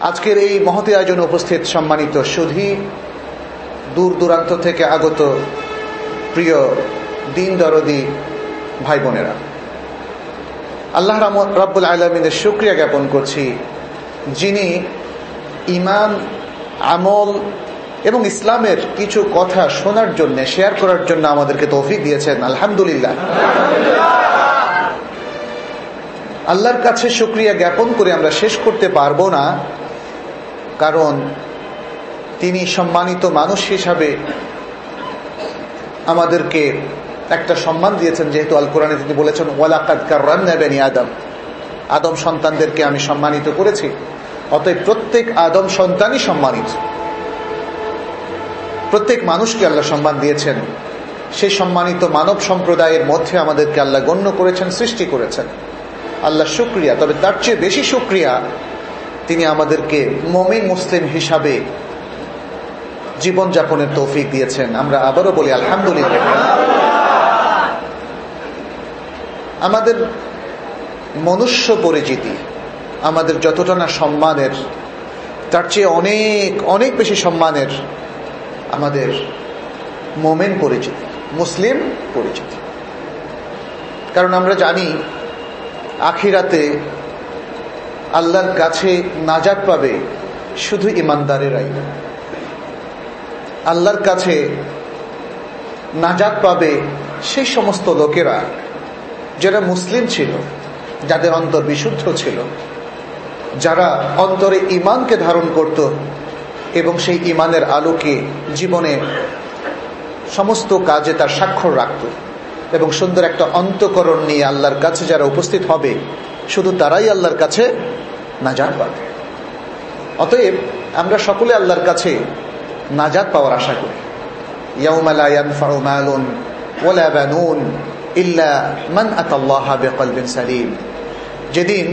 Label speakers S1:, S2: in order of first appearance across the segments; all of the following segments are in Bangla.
S1: আজকের এই মহতি আয়োজনে উপস্থিত সম্মানিত সুধী, দূর দূরান্ত থেকে আগত প্রিয় দিন দরদি ভাই বোনেরা। আল্লাহ রাব্বুল আলমিনের শুক্রিয়া জ্ঞাপন করছি যিনি ইমান আমল এবং ইসলামের কিছু কথা শোনার জন্য, শেয়ার করার জন্য আমাদেরকে তৌফিক দিয়েছেন। আলহামদুলিল্লাহ। আল্লাহর কাছে শুক্রিয়া জ্ঞাপন করে আমরা শেষ করতে পারব না। কারণ তিনি সম্মানিত মানুষ হিসাবে আমাদেরকে একটা সম্মান দিয়েছেন, যেহেতু আল কোরআনে তিনি বলেছেন ওয়ালাকাদকার রান্নাবেনি আদম। আদম সন্তানদেরকে আমি সম্মানিত করেছি, অতএব প্রত্যেক আদম সন্তানই সম্মানিত। প্রত্যেক মানুষকে আল্লাহ সম্মান দিয়েছেন। সেই সম্মানিত মানব সম্প্রদায়ের মধ্যে আমাদেরকে আল্লাহ গণ্য করেছেন, সৃষ্টি করেছেন। আল্লাহ শুক্রিয়া, তবে তার চেয়ে বেশি শুক্রিয়া তিনি আমাদেরকে মমিন মুসলিম হিসাবে জীবনযাপনের তৌফিক দিয়েছেন। আমরা আবারও বলি আলহামদুলিল্লাহ। আমাদের মনুষ্য পরিচিতি, আমাদের যতটা না সম্মানের, তার চেয়ে অনেক অনেক বেশি সম্মানের আমাদের মোমেন পরিচিতি, মুসলিম পরিচিতি। কারণ আমরা জানি, আখিরাতে আল্লাহর কাছে নাজাদ পাবে শুধু ইমানদারেরাই। আল্লাহর কাছে নাজাদ পাবে সেই সমস্ত লোকেরা যারা মুসলিম ছিল, যাদের অন্তর বিশুদ্ধ ছিল, যারা অন্তরে ইমানকে ধারণ করত এবং সেই ইমানের আলোকে জীবনে সমস্ত কাজে তার স্বাক্ষর রাখত এবং সুন্দর একটা অন্তকরণ নিয়ে আল্লাহর কাছে যারা উপস্থিত হবে শুধু তারাই আল্লাহর কাছে নাজাদ পাবে। অতএব আমরা সকলে আল্লাহর কাছে নাজাদ পাওয়ার আশা করি। যেদিন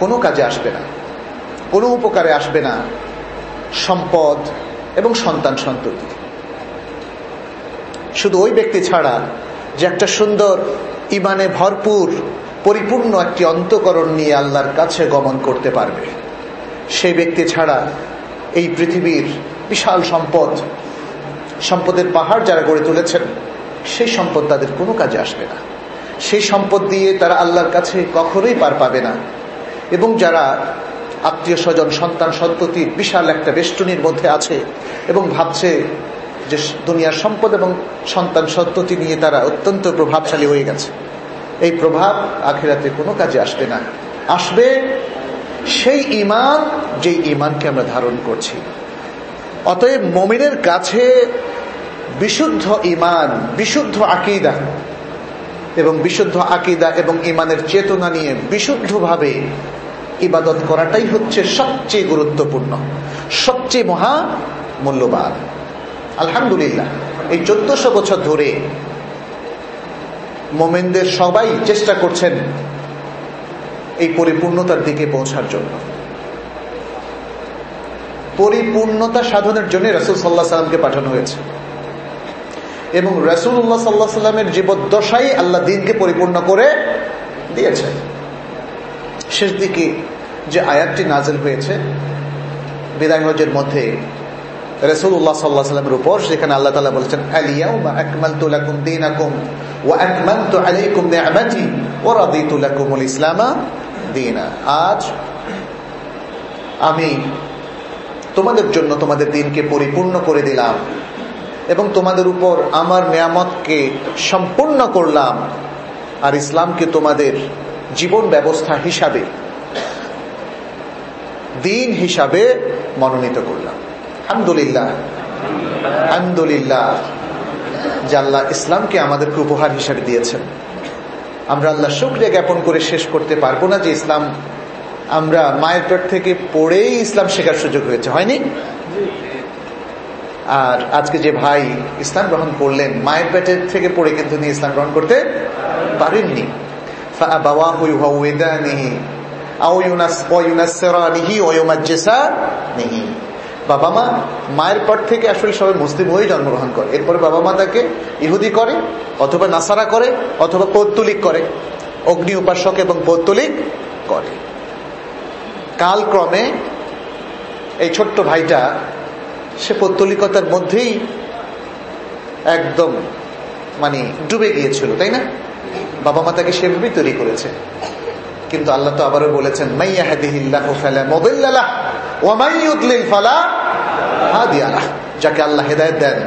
S1: কোনো কাজে আসবে না, কোনো উপকারে আসবে না সম্পদ এবং সন্তান সন্ততি। শুধু ওই ব্যক্তি ছাড়া যে একটা সুন্দর ইমানে ভরপুর পরিপূর্ণ একটি অন্তকরণ নিয়ে আল্লাহর কাছে গমন করতে পারবে। সেই ব্যক্তি ছাড়া এই পৃথিবীর বিশাল সম্পদ, সম্পদের পাহাড় যারা গড়ে তুলেছেন, সেই সম্পদ তাদের কোনো কাজে আসবে না। সেই সম্পদ দিয়ে তারা আল্লাহর কাছে কখনোই পার পাবে না। এবং যারা আত্মীয় স্বজন, সন্তান সন্ততির বিশাল একটা বেষ্টনীর মধ্যে আছে এবং ভাবছে যে দুনিয়ার সম্পদ এবং সন্তান সন্ততি নিয়ে তারা অত্যন্ত প্রভাবশালী হয়ে গেছে। এই প্রভাব আখেরাতে কোনো কাজে আসবে না। আসবে সেই ইমান যেই ইমানকে আমরা ধারণ করছি। অতএব মমিনের কাছে বিশুদ্ধ ইমান বিশুদ্ধ আকিদা এবং বিশুদ্ধ আকিদা এবং ইমানের চেতনা নিয়ে বিশুদ্ধভাবে ইবাদত করাটাই হচ্ছে সবচেয়ে গুরুত্বপূর্ণ, সবচেয়ে মহা মূল্যবান। আলহামদুলিল্লাহ, এই চোদ্দশো বছর ধরে মোমেনদের সবাই চেষ্টা করছেন এই পরিপূর্ণতার দিকে পৌঁছার জন্য। পরিপূর্ণতা সাধনের জন্য রসুল সাল্লাহ সাল্লামকে পাঠানো হয়েছে। এবং রসুল্লাহ সাল্লাহ সাল্লামের জীবদ্দশাই আল্লাহ দিনকে পরিপূর্ণ করে দিয়েছে শেষ দিকে যে আয়াতটি নাজেল হয়েছে, বিদায় মধ্যে রসুল্লাহ সাল্লাহ সাল্লামের উপর, সেখানে আল্লাহ তালা বলেছেন আলিয়াও বা আকমাল তুলাকুম দিন আজ আমি তোমাদের জন্য তোমাদের দিনকে পরিপূর্ণ করে দিলাম এবং তোমাদের উপর আমার নিয়ামতকে সম্পূর্ণ করলাম আর ইসলামকে তোমাদের জীবন ব্যবস্থা হিসাবে, দিন হিসাবে মনোনীত করলাম। আলহামদুলিল্লাহ। আলহামদুলিল্লাহ। যে আল্লাহ ইসলামকে আমাদেরকে উপহার হিসাবে দিয়েছেন আমরা আল্লাহ শুক্রিয়া জ্ঞাপন করে শেষ করতে পারব না যে ইসলাম আমরা মায়ের পেট থেকে পড়েই ইসলাম শেখার সুযোগ হয়েছে, হয়নি? আর আজকে যে ভাই ইসলাম গ্রহণ করলেন, মায়ের পেটের থেকে পড়ে কিন্তু তিনি ইসলাম গ্রহণ করতে পারেননি। বাবা মা মায়ের পর থেকে আসলে সবাই মুসলিম হয়ে জন্মগ্রহণ করে। এরপরে বাবা মা তাকে ইহুদি করে, অথবা নাসারা করে, অথবা পৌত্তলিক করে, অগ্নি উপাসক এবং পৌত্তলিক করে। কালক্রমে এই ছোট্ট ভাইটা, সে পত্তলিকতার মধ্যেই একদম মানে ডুবে গিয়েছিল, তাই না? বাবা মা তাকে সেভাবেই তৈরি করেছে। কিন্তু আল্লাহ তো আবারও বলেছেন যাকে আল্লাহ হেদায়ত দেন,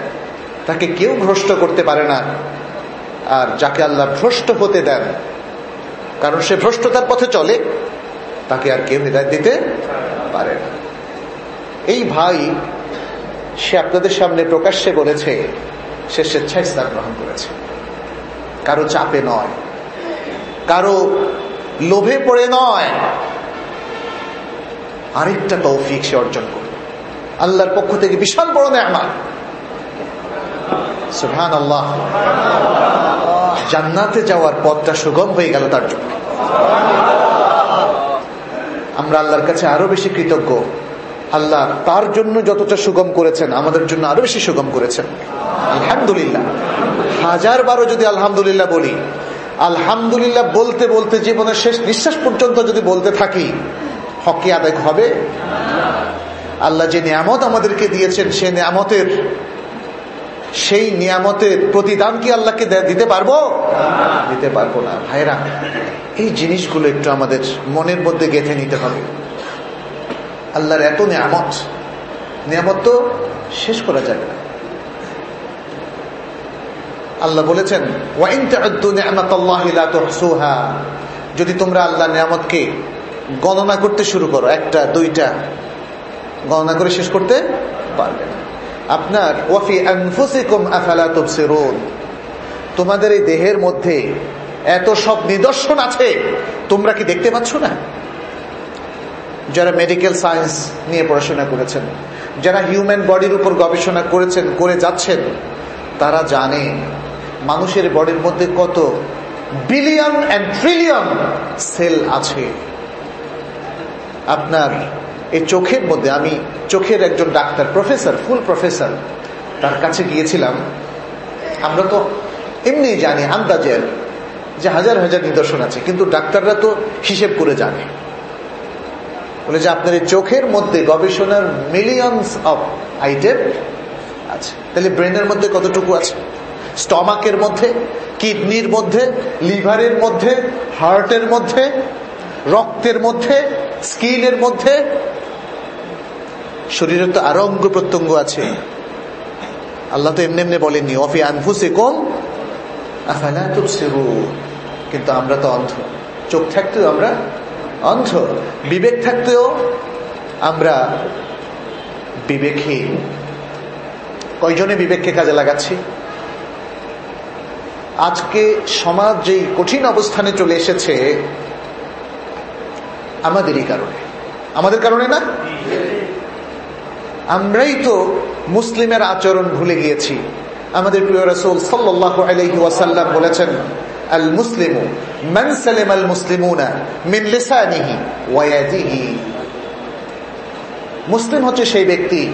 S1: তাকে কেউ ভ্রষ্ট করতে পারে না। আর যাকে আল্লাহ ভ্রষ্ট হতে দেন, কারণ সে ভ্রষ্টতার পথে চলে, তাকে আর কেউ হৃদায়ত দিতে পারে না। এই ভাই, সে আপনাদের সামনে প্রকাশ্যে বলেছে, সে স্বেচ্ছায় স্থান গ্রহণ করেছে। কারও চাপে নয়, কারও লোভে পড়ে নয় আরেকটা তৌফিক সে অর্জন করবে। আল্লাহর পক্ষ থেকে বিশাল বড় নেয়ামা সুহান আল্লাহ জান্নাতে যাওয়ার পথটা সুগম হয়ে গেল তার জন্য। আমরা আল্লাহর কাছে আরও বেশি কৃতজ্ঞ। আল্লাহ তার জন্য যতটা সুগম করেছেন, আমাদের জন্য আরও বেশি সুগম করেছেন। আলহামদুলিল্লাহ। হাজার বারো যদি আলহামদুলিল্লাহ বলি, আলহামদুলিল্লাহ বলতে বলতে জীবনের শেষ নিঃশ্বাস পর্যন্ত যদি বলতে থাকি হকি আদায় হবে? আল্লাহ যে নিয়ামত আমাদেরকে দিয়েছেন সে নিয়ামতের, সেই নিয়ামতের প্রতিদান কি আল্লাহকে দিতে পারব? দিতে পারব না। ভাইরা এই জিনিসগুলো একটু আমাদের মনের মধ্যে গেঁথে নিতে হবে। আল্লাহর এত নিয়ামত। নিয়ামত তো শেষ করা যাবে না। আল্লাহ বলেছেন যদি তোমরা আল্লাহ নিয়ামতকে গণনা করতে শুরু করো, একটা, দুইটা। গণনা করে শেষ করতে পারবে না। আপনার, ওয়াফি আনফুসিকুম আফালা তুবসিরুন? তোমাদের এই দেহের মধ্যে এত সব নিদর্শন আছে, তোমরা কি দেখতে পাচ্ছ না? যারা মেডিকেল সায়েন্স নিয়ে পড়াশোনা করেছেন, যারা হিউম্যান বডির উপর গবেষণা করেছেন, করে যাচ্ছেন, তারা জানে মানুষের বডির মধ্যে কত বিলিয়ন অ্যান্ড ট্রিলিয়ন সেল আছে। আপনার এই চোখের মধ্যে, আমি চোখের একজন ডাক্তার, প্রফেসর, ফুল প্রফেসর, তার কাছে গিয়েছিলাম। আমরা তো এমনি জানি, আন্দাজের, যে হাজার হাজার নিদর্শন আছে, কিন্তু ডাক্তাররা তো হিসেব করে জানে। বলে যে আপনার এই চোখের মধ্যে গবেষণার মিলিয়নস অফ আইটেম আছে। তাহলে ব্রেনের মধ্যে কতটুকু আছে? স্টমাকের মধ্যে কিডনির মধ্যে লিভারের মধ্যে হার্টের মধ্যে রক্তের মধ্যে, স্কিনের মধ্যে, শরীরের তো আরও অঙ্গ প্রত্যঙ্গ আছে। আল্লাহ তো এমনি এমনি বলেননি অফি আনফুসে কম কিন্তু আমরা তো অন্ধ। চোখ থাকতেও আমরা অন্ধ। বিবেক থাকতেও আমরা বিবেকহীন। কয়জনে বিবেককে কাজে লাগাচ্ছি? আজকে সমাজ যেই কঠিন অবস্থানে চলে এসেছে আমাদেরই কারণে। আমাদের কারণে না? আমরাই তো মুসলিমের আচরণ ভুলে গিয়েছি। আমাদের প্রিয় রসুল সাল্লাহ আলহি ওয়াসাল্লাম বলেছেন আল মুসলিম মান সালেম আল মুসলিমুনা মিন লিসানিহি মুসলিম হচ্ছে সেই ব্যক্তি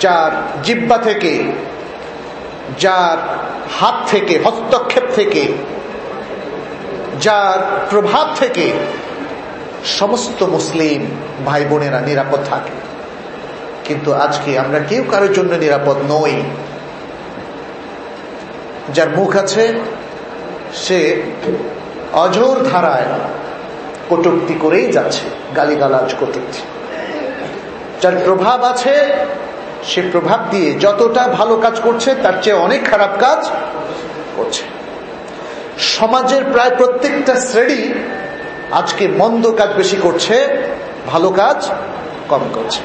S1: যার জিব্বা থেকে, যার হাত থেকে, হস্তক্ষেপ থেকে, যার প্রভাব থেকে সমস্ত মুসলিম ভাই বোনেরা নিরাপদ থাকে। কিন্তু আজকে আমরা কেউ কারোর জন্য নিরাপদ নই। যার মুখ আছে, সে অজর ধারায় কটুক্তি করেই যাচ্ছে, গালিগালাজ কটুক্তি। যার প্রভাব আছে, সে প্রভাব দিয়ে যতটা ভালো কাজ করছে, তার চেয়ে অনেক খারাপ কাজ করছে। সমাজের প্রায় প্রত্যেকটা শ্রেণি আজকে মন্দ কাজ বেশি করছে, ভালো কাজ কম করছে।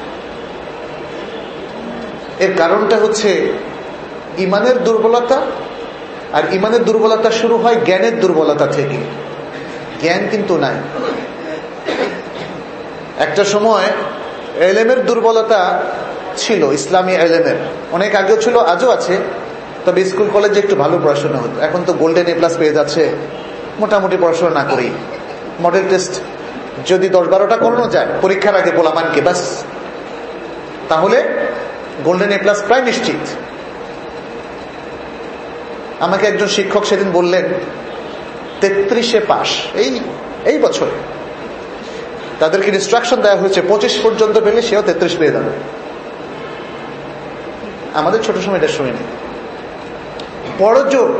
S1: এর কারণটা হচ্ছে ইমানের দুর্বলতা, আর ইমানের দুর্বলতা শুরু হয় জ্ঞানের দুর্বলতা থেকে। জ্ঞান কিন্তু নাই। একটা সময় এলেমের দুর্বলতা ছিল, ইসলামী এলেমের। অনেক আগেও ছিল, আজও আছে, তবে স্কুল কলেজে একটু ভালো পড়াশোনা হতো। এখন তো গোল্ডেন এ প্লাস পেয়ে যাচ্ছে, মোটামুটি পড়াশোনা না করেই। মডেল টেস্ট যদি দশ বারোটা করানো যায়, পরীক্ষার আগে পোলামানকে বাস তাহলে গোল্ডেন এ প্লাস প্রায় নিশ্চিত। আমাকে একজন শিক্ষক সেদিন বললেন, তেত্রিশে পাশ, এই এই বছরে। তাদেরকে ইনস্ট্রাকশন দেওয়া হয়েছে, পঁচিশ পর্যন্ত পেলে সেও তেত্রিশ পেয়ে যাবে। আমাদের ছোট সময় এটা শুনিনি। বড় জোর,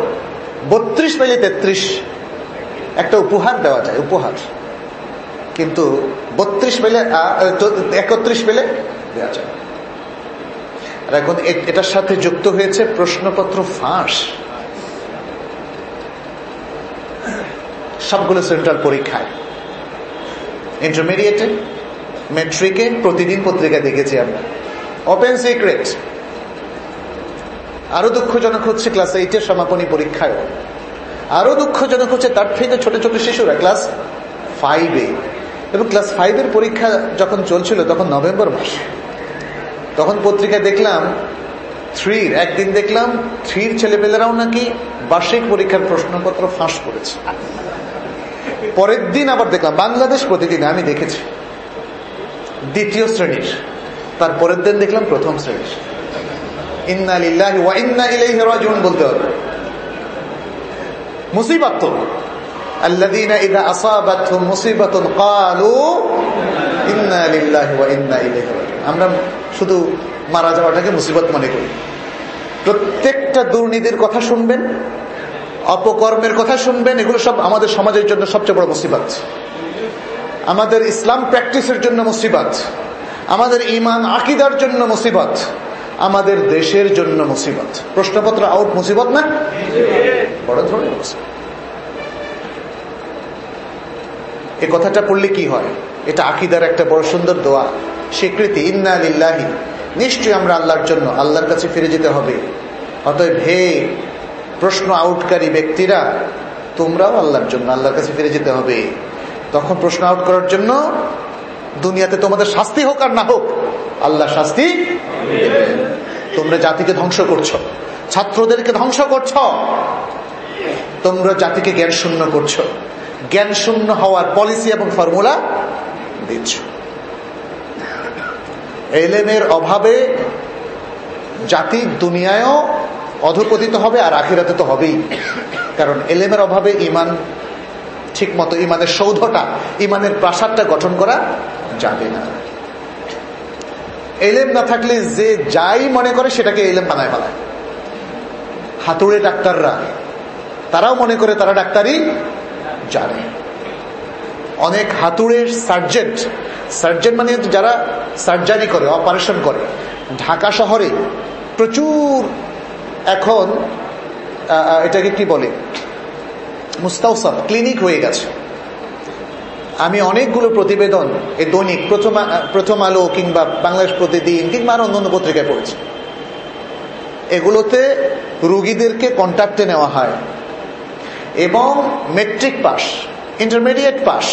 S1: বত্রিশ পেলে তেত্রিশ। একটা উপহার দেওয়া যায়, উপহার। কিন্তু বত্রিশ পেলে একত্রিশ পেলে দেওয়া যায়। আর এখন এটার সাথে যুক্ত হয়েছে প্রশ্নপত্র ফাঁস। সবগুলো সেন্ট্রাল পরীক্ষায়। ইন্টারমিডিয়েটে মেট্রিকে প্রতিদিন পত্রিকা দেখেছি আমরা। ওপেন সিক্রেট আরও দুঃখজনক হচ্ছে ক্লাস এইটের সমাপনী পরীক্ষায় আরও দুঃখজনক হচ্ছে তার থেকে ছোট ছোট শিশুরা ক্লাস ফাইভে এবং ক্লাস ফাইভের পরীক্ষা যখন চলছিল তখন নভেম্বর মাস। তখন পত্রিকায় দেখলাম থ্রির একদিন দেখলাম থ্রির ছেলেপেলেরাও নাকি বার্ষিক পরীক্ষার প্রশ্নপত্র ফাঁস করেছে। পরের দিন আবার দেখলাম, বাংলাদেশ প্রতিদিন, আমি দেখেছি। দ্বিতীয় শ্রেণির। তার পরের দিন দেখলাম প্রথম শ্রেণির। ইন্না ইন্না বলতে হবে। মুসিবত তো الذين إذا أصابتهم مصيبة قالوا إنا لله وإنا إليه راجعون আমরা শুধু মারা যাওয়াটাকে মুসিবত মনে করি প্রত্যেকটা দুর্নীতির কথা শুনবেন অপকর্মের কথা শুনবেন এগুলো সব আমাদের সমাজের জন্য সবচেয়ে বড় মুসিবত আমাদের ইসলাম প্র্যাকটিসের জন্য মুসিবত আমাদের ইমান আকিদার জন্য মুসিবত আমাদের দেশের জন্য মুসিবত। প্রশ্নপত্র আউট মুসিবত না? বড় ধরনের মুসিবত। এ কথাটা পড়লে কি হয়? এটা আকিদার একটা বড় সুন্দর দোয়া। স্বীকৃতি, ইন্না লিল্লাহি। নিশ্চয়ই আমরা আল্লাহর জন্য, আল্লাহর কাছে ফিরে যেতে হবে। অতএব হে প্রশ্ন আউটকারী ব্যক্তিরা, তোমরাও আল্লাহর জন্য, আল্লাহর কাছে ফিরে যেতে হবে। তখন প্রশ্ন আউট করার জন্য দুনিয়াতে তোমাদের শাস্তি হোক আর না হোক, আল্লাহ শাস্তি তোমরা জাতিকে ধ্বংস করছ, ছাত্রদেরকে ধ্বংস করছ, তোমরা জাতিকে জ্ঞান শূন্য করছ। জ্ঞান শূন্য হওয়ার পলিসি এবং ফর্মুলা দিচ্ছ। এলেমের অভাবে জাতি দুনিয়ায়ও অধপতিত হবে আর আখিরাতে তো হবেই। কারণ এলেমের অভাবে ইমান ঠিক মতো ইমানের সৌধটা, ইমানের প্রাসাদটা গঠন করা যাবে না। এলেম না থাকলে যে যাই মনে করে সেটাকে এলেম বানায় ফেলায় হাতুড়ে ডাক্তাররা, তারাও মনে করে তারা ডাক্তারই জানে। অনেক হাতুড়ের সার্জেন্ট সার্জেন্ট মানে যারা সার্জারি করে, অপারেশন করে। ঢাকা শহরে প্রচুর এখন এটাকে কি বলে? মুস্তাউসাব ক্লিনিক হয়ে গেছে। আমি অনেকগুলো প্রতিবেদন, এই দৈনিক প্রথম প্রথম আলো কিংবা বাংলাদেশ প্রতিদিন কিংবা আর অন্য পত্রিকায় পড়েছি। এগুলোতে রুগীদেরকে কন্ট্যাক্টে নেওয়া হয় এবং মেট্রিক পাস ইন্টারমিডিয়েট পাস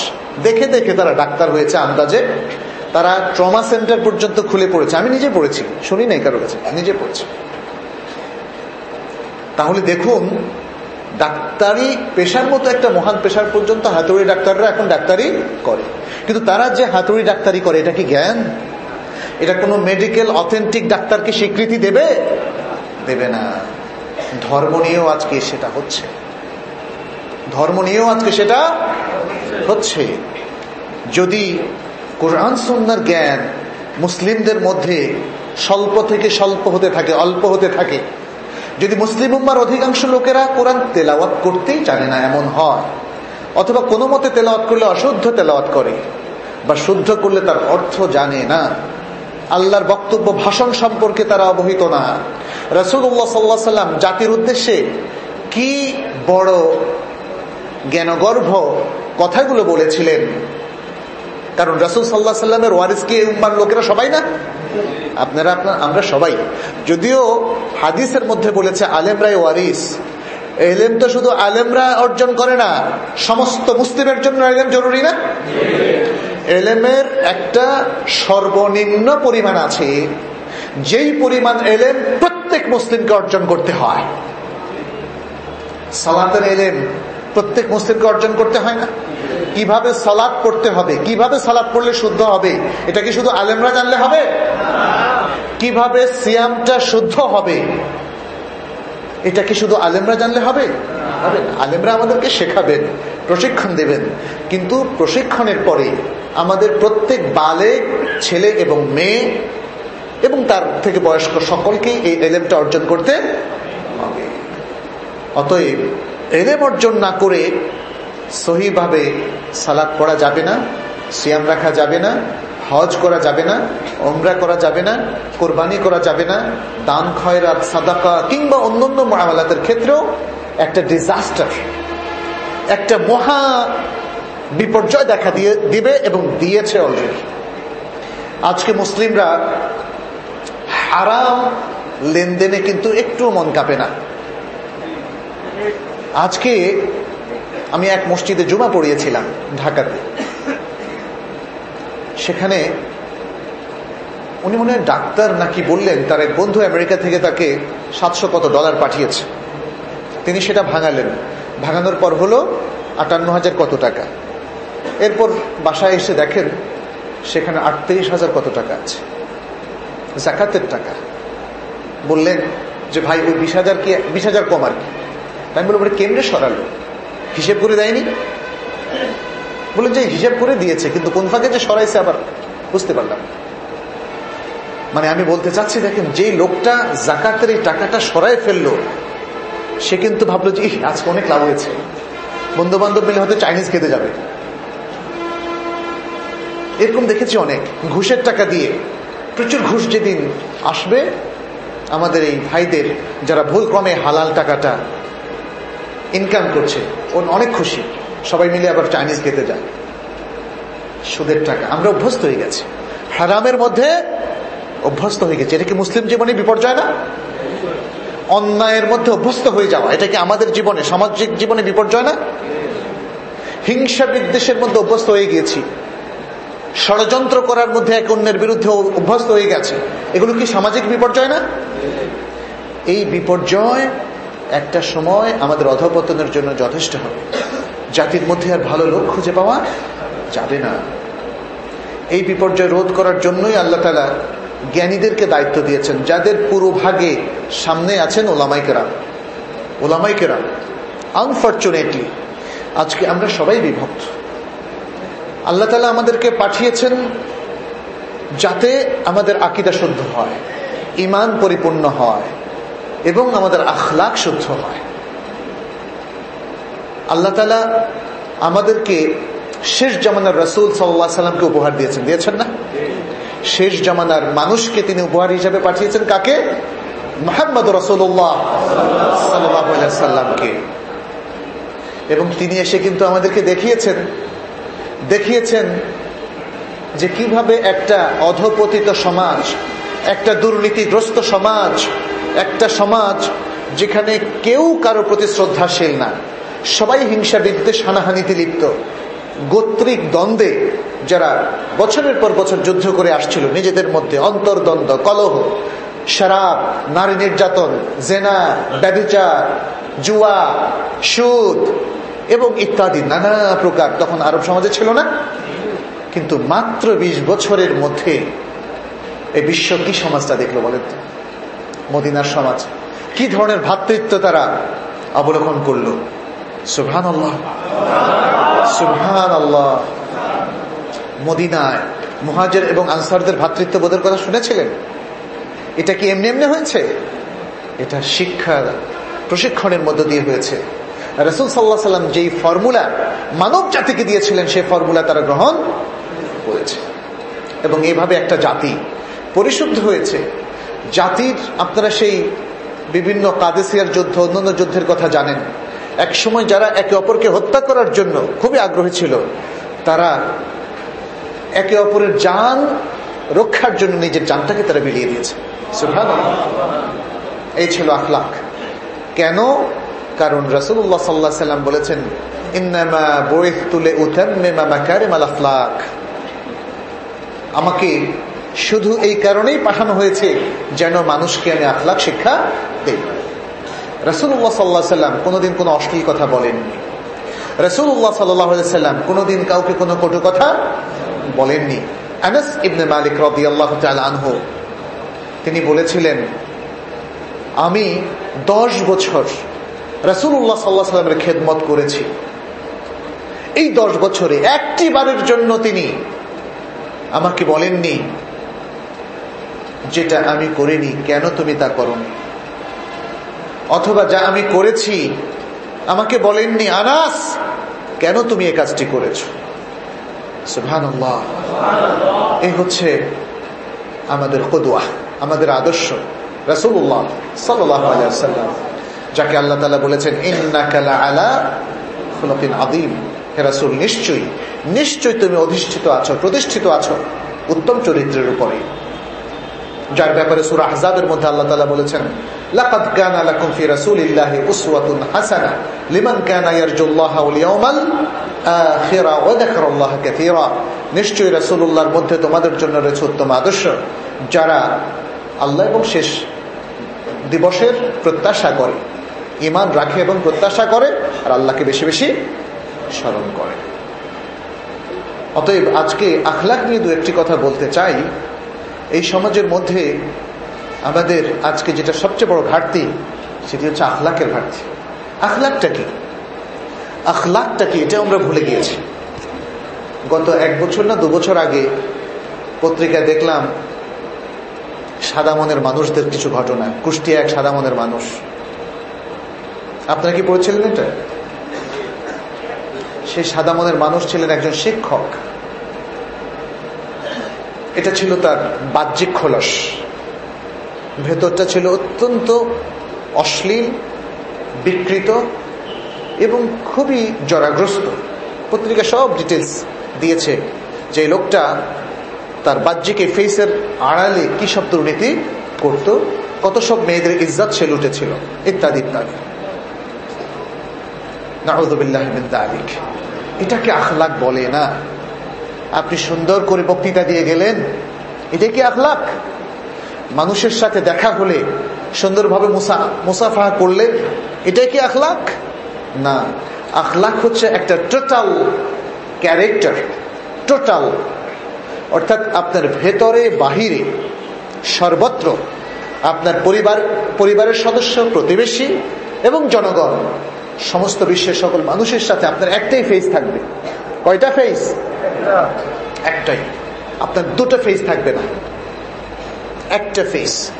S1: দেখে দেখে তারা ডাক্তার হয়েছে আন্দাজে, তারা ট্রমা সেন্টার পর্যন্ত খুলে পড়েছে। আমি নিজে পড়েছি, শুনি নাই কারও কাছে নিজে পড়েছি। তাহলে দেখুন ডাক্তারি পেশার মতো একটা মহান পেশার পর্যন্ত হাতুড়ি ডাক্তাররা এখন ডাক্তারি করে। কিন্তু তারা যে হাতুড়ি ডাক্তারি করে, এটা কি জ্ঞান? এটা কোনো মেডিকেল অথেন্টিক ডাক্তারকে স্বীকৃতি দেবে? দেবে না। ধর্ম নিয়েও আজকে সেটা হচ্ছে। ধর্ম নিয়েও আজকে সেটা হচ্ছে। যদি কোরআন সন্ন্যার জ্ঞান মুসলিমদের মধ্যে স্বল্প থেকে স্বল্প হতে থাকে, অল্প হতে থাকে যদি মুসলিম উম্মার অধিকাংশ লোকেরা কোরআন তেলাওয়াত করতেই জানে না, এমন হয়। অথবা কোনো মতে তেলাওয়াত করলে অশুদ্ধ তেলাওয়াত করে, বা শুদ্ধ করলে তার অর্থ জানে না। আল্লাহর বক্তব্য, ভাষণ সম্পর্কে তারা অবহিত না। রসুল্লাহ সাল্লা সাল্লাম জাতির উদ্দেশ্যে কি বড় জ্ঞানগর্ভ কথাগুলো বলেছিলেন। কারণ রসুল সাল্লাহ সাল্লামের ওয়ারিস কি উম্মার লোকেরা সবাই না? আপনারা আপনার, আমরা সবাই। যদিও হাদিসের মধ্যে বলেছে আলেমরাই ওয়ারিস। এলেম তো শুধু আলেমরা অর্জন করে না, সমস্ত মুসলিমের জন্য এলেম জরুরি না? এলেমের একটা সর্বনিম্ন পরিমাণ আছে। যেই পরিমাণ এলেম প্রত্যেক মুসলিমকে অর্জন করতে হয়। সালাতের এলেম প্রত্যেক মুসলিমকে অর্জন করতে হয় না? কীভাবে সালাদ করতে হবে? কীভাবে সালাদ পড়লে শুদ্ধ হবে? এটা কি শুধু আলেমরা জানলে হবে? কীভাবে সিয়ামটা শুদ্ধ হবে? এটা কি শুধু আলেমরা জানলে হবে? আলেমরা আমাদেরকে শেখাবেন, প্রশিক্ষণ দেবেন। কিন্তু প্রশিক্ষণের পরে আমাদের প্রত্যেক বালে ছেলে এবং মেয়ে এবং তার থেকে বয়স্ক সকলকেই এই এলেমটা অর্জন করতে হবে। অতএব এলেম অর্জন না করে সহিভাবে সালাদ পড়া যাবে না, সিয়াম রাখা যাবে না, হজ করা যাবে না অমরা করা যাবে না, কোরবানি করা যাবে না, দান, খয়রাত, সাদাকা কিংবা অন্যান্য মামলাতের ক্ষেত্রেও একটা ডিজাস্টার একটা মহা বিপর্যয় দেখা দিয়ে, দিবে এবং দিয়েছে অলরেডি আজকে মুসলিমরা হারাম লেনদেনে কিন্তু একটু মন কাঁপে না। আজকে আমি এক মসজিদে জুমা পড়িয়েছিলাম ঢাকাতে। সেখানে উনি মনে ডাক্তার নাকি বললেন, তার এক বন্ধু আমেরিকা থেকে তাকে সাতশো কত ডলার পাঠিয়েছে। তিনি সেটা ভাঙালেন। ভাঙানোর পর হলো আটান্ন হাজার কত টাকা। এরপর বাসায় এসে দেখেন সেখানে আটত্রিশ হাজার কত টাকা আছে। জাকাতের টাকা। বললেন যে, ভাই, ওই বিশ হাজার কি, বিশ হাজার কম আর কি? আমি বলব কেন্দ্রে সরালো? হিসেব করে দেয়নি? বললেন যে হিসেব করে দিয়েছে, কিন্তু কোন ফাঁকে যে সরাইছে আবার বুঝতে পারলাম মানে আমি বলতে চাচ্ছি, দেখেন যে লোকটা জাকাতের এই টাকাটা সরাই ফেলল, সে কিন্তু ভাবলো যে আজকে অনেক লাভ হয়েছে। বন্ধু বান্ধব মিলে হয়তো চাইনিজ খেতে যাবে। এরকম দেখেছি অনেক, ঘুষের টাকা দিয়ে। প্রচুর ঘুষ যেদিন আসবে, আমাদের এই ভাইদের যারা ভুল ক্রমে হালাল টাকাটা ইনকাম করছে। ও অনেক খুশি। সবাই মিলে আবার চাইনিজ খেতে যায়। সুদের টাকা। আমরা অভ্যস্ত হয়ে গেছি। হারামের মধ্যে অভ্যস্ত হয়ে গেছে। এটা কি মুসলিম জীবনে বিপর্যয় না? অন্যায়ের মধ্যে অভ্যস্ত হয়ে যাওয়া। এটা কি আমাদের জীবনে, সামাজিক জীবনে বিপর্যয় না? হিংসা বিদ্বেষের মধ্যে অভ্যস্ত হয়ে গিয়েছি। ষড়যন্ত্র করার মধ্যে এক অন্যের বিরুদ্ধে অভ্যস্ত হয়ে গেছে। এগুলো কি সামাজিক বিপর্যয় না? এই বিপর্যয় একটা সময় আমাদের অধপতনের জন্য যথেষ্ট হবে। জাতির মধ্যে আর ভালো লোক খুঁজে পাওয়া যাবে না। এই বিপর্যয় রোধ করার জন্যই আল্লাহ তালা জ্ঞানীদেরকে দায়িত্ব দিয়েছেন, যাদের পুরো ভাগে সামনে আছেন ওলামাই কেরাম। ওলামাই কেরাম আনফর্চুনেটলি আজকে আমরা সবাই বিভক্ত। আল্লাহ তালা আমাদেরকে পাঠিয়েছেন যাতে আমাদের আকিদা শুদ্ধ হয় ইমান পরিপূর্ণ হয়। এবং আমাদের আখলাক শুদ্ধ হয়। আল্লাহ তালা আমাদেরকে শেষ জামানার রসুল সাল্লামকে উপহার দিয়েছেন। দিয়েছেন না? শেষ জামানার মানুষকে তিনি উপহার হিসাবে পাঠিয়েছেন কাকে? মোহাম্মদ রসুল্লাহ সাল্লামকে। এবং তিনি এসে কিন্তু আমাদেরকে দেখিয়েছেন। দেখিয়েছেন যে কীভাবে একটা অধপতিত সমাজ, একটা দুর্নীতিগ্রস্ত সমাজ একটা সমাজ যেখানে কেউ কারও প্রতি শ্রদ্ধাশীল না। সবাই হিংসা, বিদ্বেষ, হানাহানিতে লিপ্ত। গোত্রিক দ্বন্দ্বে যারা বছরের পর বছর যুদ্ধ করে আসছিল, নিজেদের মধ্যে অন্তর্দ্বন্দ্ব, কলহ, শরাব, নারী নির্যাতন, জেনা ব্যবিচার জুয়া, সুদ এবং ইত্যাদি নানা প্রকার। তখন আরব সমাজে ছিল না। কিন্তু মাত্র ২০ বছরের মধ্যে এই বিশ্ব কি সমাজটা দেখল বলেন মদিনার সমাজ। কি ধরনের ভাতৃত্ব তারা অবলোকন করল? সুভান আল্লাহ সুভান আল্লাহ মদিনায় মহাজের এবং আনসারদের ভাতৃত্ববোধের কথা শুনেছিলেন? এটা কি এমনি এমনি হয়েছে? এটা শিক্ষা প্রশিক্ষণের মধ্য দিয়ে হয়েছে। রসুল সাল্লাহ সাল্লাম যেই ফর্মুলা মানব জাতিকে দিয়েছিলেন, সেই ফর্মুলা তারা গ্রহণ করেছে। এবং এইভাবে একটা জাতি পরিশুদ্ধ হয়েছে। জাতির আপনারা সেই বিভিন্ন কাদেসিয়ার যুদ্ধ, অন্যান্য যুদ্ধের কথা জানেন। এক সময় যারা একে অপরকে হত্যা করার জন্য খুবই আগ্রহী ছিল, তারা একে অপরের যান রক্ষার জন্য নিজের যানটাকে তারা বিলিয়ে দিয়েছে। এই ছিল আখলাখ কেন? কারণ রসুল্লাহ সাল্লাহ সাল্লাম বলেছেন তুলে আমাকে শুধু এই কারণেই পাঠানো হয়েছে যেন মানুষকে আমি আখলাখ শিক্ষা দেই। রসুল্লাহ সাল্লাহ সাল্লাম কোনোদিন কোনো অশ্লীল কথা বলেননি। রসুল্লাহ সাল্লাম কোনোদিন কাউকে কোনো কটু কথা বলেননি। আনাস ইবনে মালিক রবি আল্লাহ আনহ, তিনি বলেছিলেন, আমি দশ বছর রসুল্লাহ সাল্লাহ সাল্লামের খেদমত করেছি। এই দশ বছরে একটি বারের জন্য তিনি আমাকে বলেননি যেটা আমি করিনি, কেন তুমি তা করো অথবা যা আমি করেছি, আমাকে বলেননি, আনাস, কেন তুমি এ কাজটি করেছ? সুহান এই হচ্ছে আমাদের কদুয়া, আমাদের আদর্শ রাসুল্লাহ সাল্লাম যাকে আল্লাহ তালা বলেছেন ইন্নাকালা আলা ফুলকিন আদিম হে রাসুল, নিশ্চয়ই নিশ্চয়ই তুমি অধিষ্ঠিত আছো, প্রতিষ্ঠিত আছো উত্তম চরিত্রের উপরে। যার ব্যাপারে সুরা আহজাবের মধ্যে আল্লাহ তালা বলেছেন, লাকাদ কানা লাকুম ফি রাসূলিল্লাহি উসওয়াতুন হাসানা লিমান কানা ইয়ারজুল্লাহ ওয়াল ইয়াউমাল আখিরা ওয়া যাকারাল্লাহ কাসীরা। নিশ্চয়ই রাসূলুল্লাহর মধ্যে তোমাদের জন্য রয়েছে উত্তম আদর্শ, যারা আল্লাহ এবং শেষ দিবসের প্রত্যাশা করে ইমান রাখে এবং প্রত্যাশা করে, আর আল্লাহকে বেশি বেশি স্মরণ করে। অতএব আজকে আখলাক নিয়ে দু একটি কথা বলতে চাই। এই সমাজের মধ্যে আমাদের আজকে যেটা সবচেয়ে বড় ঘাটতি, সেটি হচ্ছে আখলাকের ঘাটতি। আখলাকটা কি? আখলাকটা কি? এটা আমরা ভুলে গিয়েছি। গত এক বছর না দু বছর আগে পত্রিকায় দেখলাম সাদা মনের মানুষদের কিছু ঘটনা। কুষ্টিয়া এক সাদা মনের মানুষ। আপনারা কি পড়েছিলেন এটা? সেই সাদা মনের মানুষ ছিলেন একজন শিক্ষক। এটা ছিল তার বাহ্যিক খোলস। ভেতরটা ছিল অত্যন্ত অশ্লীল, বিকৃত এবং খুবই জরাগ্রস্ত। পত্রিকা সব ডিটেলস দিয়েছে যে লোকটা তার বাহ্যিক ফেসের আড়ালে কি সব দুর্নীতি করত, কত সব মেয়েদের ইজ্জত সে লুটেছিল, ইত্যাদি ইত্যাদি। নাহদুবিল্লাহ এটাকে আখলাক বলে না। আপনি সুন্দর করে বক্তৃতা দিয়ে গেলেন এটাই কি আখলাক? মানুষের সাথে দেখা হলে, সুন্দরভাবে মুসাফা করলে এটাই কি আখলাক? না। আখলাক হচ্ছে একটা টোটাল ক্যারেক্টার টোটাল অর্থাৎ আপনার ভেতরে, বাহিরে, সর্বত্র আপনার পরিবার, পরিবারের সদস্য, প্রতিবেশী এবং জনগণ, সমস্ত বিশ্বের সকল মানুষের সাথে আপনার একটাই ফেস থাকবে। কয়টা ফেস একটাই। আপনার দুটো ফেস থাকবে না। একটা ফেস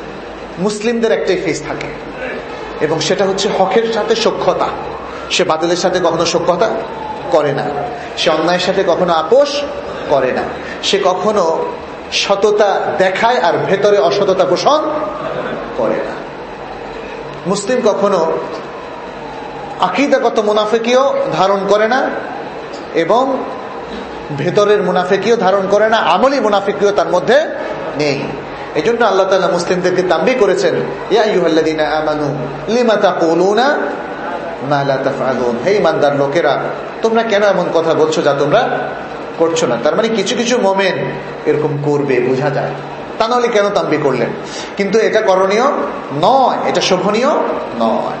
S1: মুসলিমদের একটাই ফেস থাকে। এবং সেটা হচ্ছে হকের সাথে সক্ষতা সে বাতিলের সাথে কখনো সক্ষতা করে না। সে অন্যায়ের সাথে কখনো আপোষ করে না। সে কখনো সততা দেখায় আর ভেতরে অসততা পোষণ করে না। মুসলিম কখনো আকিদাগত মুনাফিকিও ধারণ করে না। এবং ভেতরের মুনাফিকিও ধারণ করে না, আমলি মুনাফিকিও তার মধ্যে নেই। এই জন্য আল্লাহ তালা মুসলিমদেরকে তাম্বি করেছেন ইমানদার লোকেরা, তোমরা কেন এমন কথা বলছো যা তোমরা করছ না? তার মানে কিছু কিছু মোমেন্ট এরকম করবে, বোঝা যায়। তা নাহলে কেন তাম্বি করলেন? কিন্তু এটা করণীয় নয়, এটা শোভনীয় নয়।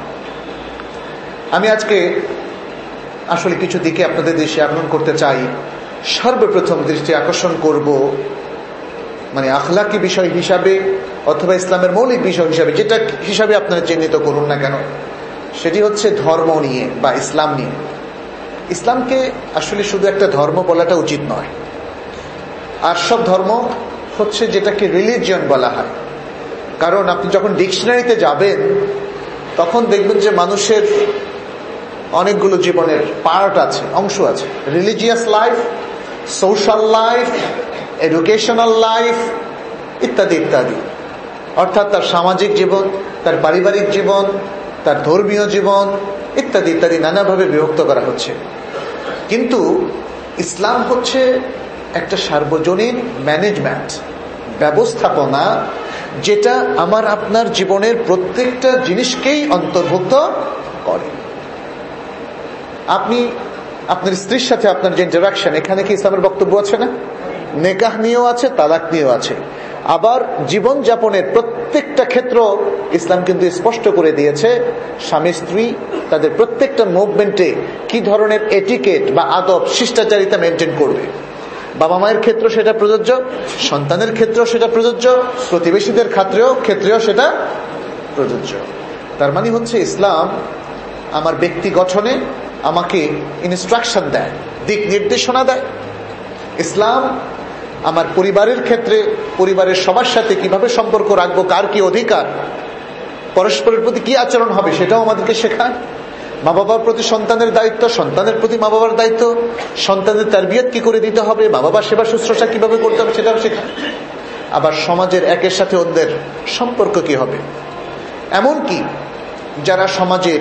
S1: আমি আজকে আসলে কিছু দিকে আপনাদের দৃষ্টি আকর্ষণ করতে চাই। সর্বপ্রথম দৃষ্টি আকর্ষণ করব মানে আখলাকি বিষয় হিসাবে অথবা ইসলামের মৌলিক বিষয় হিসাবে, যেটা হিসাবে আপনারা চিহ্নিত করুন না কেন। সেটি হচ্ছে ধর্ম নিয়ে বা ইসলাম নিয়ে। ইসলামকে আসলে শুধু একটা ধর্ম বলাটা উচিত নয়। আর সব ধর্ম হচ্ছে যেটাকে রিলিজিয়ন বলা হয়। কারণ আপনি যখন ডিকশনারিতে যাবেন, তখন দেখবেন যে মানুষের অনেকগুলো জীবনের পার্ট আছে, অংশ আছে। Religious life social life educational life ইত্যাদি ইত্যাদি। অর্থাৎ তার সামাজিক জীবন, তার পারিবারিক জীবন, তার ধর্মীয় জীবন, ইত্যাদি ইত্যাদি নানাভাবে বিভক্ত করা হচ্ছে। কিন্তু ইসলাম হচ্ছে একটা সার্বজনীন ম্যানেজমেন্ট ব্যবস্থাপনা, যেটা আমার আপনার জীবনের প্রত্যেকটা জিনিসকেই অন্তর্ভুক্ত করে। আপনি, আপনার স্ত্রীর সাথে আপনার যে ইন্টারাকশন এখানে কি ইসলামের বক্তব্য আছে না? নেকাহ নিয়েও আছে, তালাক নিয়েও আছে। আবার জীবন যাপনের প্রত্যেকটা ক্ষেত্র ইসলাম কিন্তু স্পষ্ট করে দিয়েছে, স্বামী, স্ত্রী তাদের প্রত্যেকটা মুভমেন্টে কি ধরনের এটিকেট বা আদব, শিষ্টাচারিতা মেনটেন করবে? বাবা মায়ের ক্ষেত্র সেটা প্রযোজ্য, সন্তানের ক্ষেত্রেও সেটা প্রযোজ্য, প্রতিবেশীদের ক্ষেত্রেও ক্ষেত্রেও সেটা প্রযোজ্য। তার মানে হচ্ছে ইসলাম আমার ব্যক্তি গঠনে আমাকে ইনস্ট্রাকশন দেয়, দিক নির্দেশনা দেয়। ইসলাম আমার পরিবারের ক্ষেত্রে, পরিবারের সবার সাথে কীভাবে সম্পর্ক রাখব, কার কি অধিকার, পরস্পরের প্রতি কি আচরণ হবে সেটাও আমাদেরকে শেখায়। মা বাবার প্রতি সন্তানের দায়িত্ব, সন্তানের প্রতি মা বাবার দায়িত্ব, সন্তানের তারবিয়ত কি করে দিতে হবে মা বাবার সেবা শুশ্রূষা কীভাবে করতে হবে সেটাও শেখায়। আবার সমাজের একের সাথে অন্যের সম্পর্ক কি হবে? এমন কি যারা সমাজের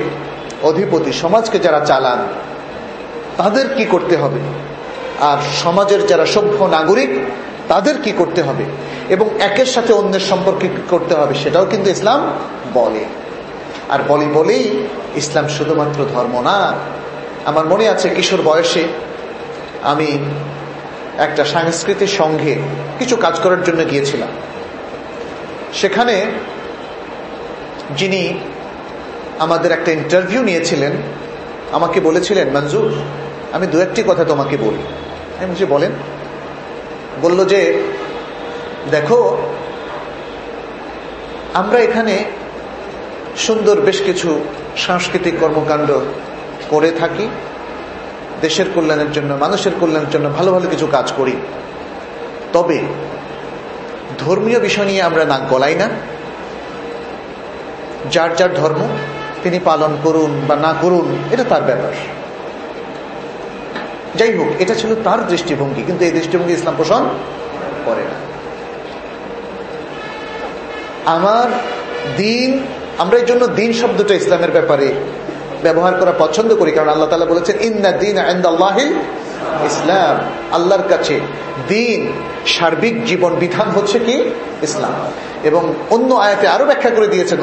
S1: অধিপতি সমাজকে যারা চালান, তাদের কি করতে হবে? আর সমাজের যারা সভ্য নাগরিক, তাদের কি করতে হবে? এবং একের সাথে অন্যের সম্পর্কে কি করতে হবে সেটাও কিন্তু ইসলাম বলে। আর বলি বলেই ইসলাম শুধুমাত্র ধর্ম না। আমার মনে আছে কিশোর বয়সে আমি একটা সাংস্কৃতিক সংঘে কিছু কাজ করার জন্য গিয়েছিলাম। সেখানে যিনি আমাদের একটা ইন্টারভিউ নিয়েছিলেন। আমাকে বলেছিলেন, মঞ্জুর, আমি দু একটি কথা তোমাকে বলি। আমি বলেন। বলল যে, দেখো, আমরা এখানে সুন্দর বেশ কিছু সাংস্কৃতিক কর্মকাণ্ড করে থাকি। দেশের কল্যাণের জন্য, মানুষের কল্যাণের জন্য ভালো ভালো কিছু কাজ করি। তবে ধর্মীয় বিষয় নিয়ে আমরা নাক গলাই না। যার যার ধর্ম তিনি পালন করুন বা না করুন, এটা তার ব্যাপার। যাই হোক, এটা ছিল তার দৃষ্টিভঙ্গি, কিন্তু এই দৃষ্টিভঙ্গি ইসলাম পোষণ করে না। আমার দিন, আমরা এই জন্য দিন শব্দটা ইসলামের ব্যাপারে ব্যবহার করা পছন্দ করি, কারণ আল্লাহ তালা বলেছেন, ইন্না দিন আল্লাহিল ইসলাম, আল্লাহর কাছে দিন, সার্বিক জীবন বিধান হচ্ছে কি? ইসলাম। এবং অন্য আয়াতে আরও ব্যাখ্যা করে দিয়েছেন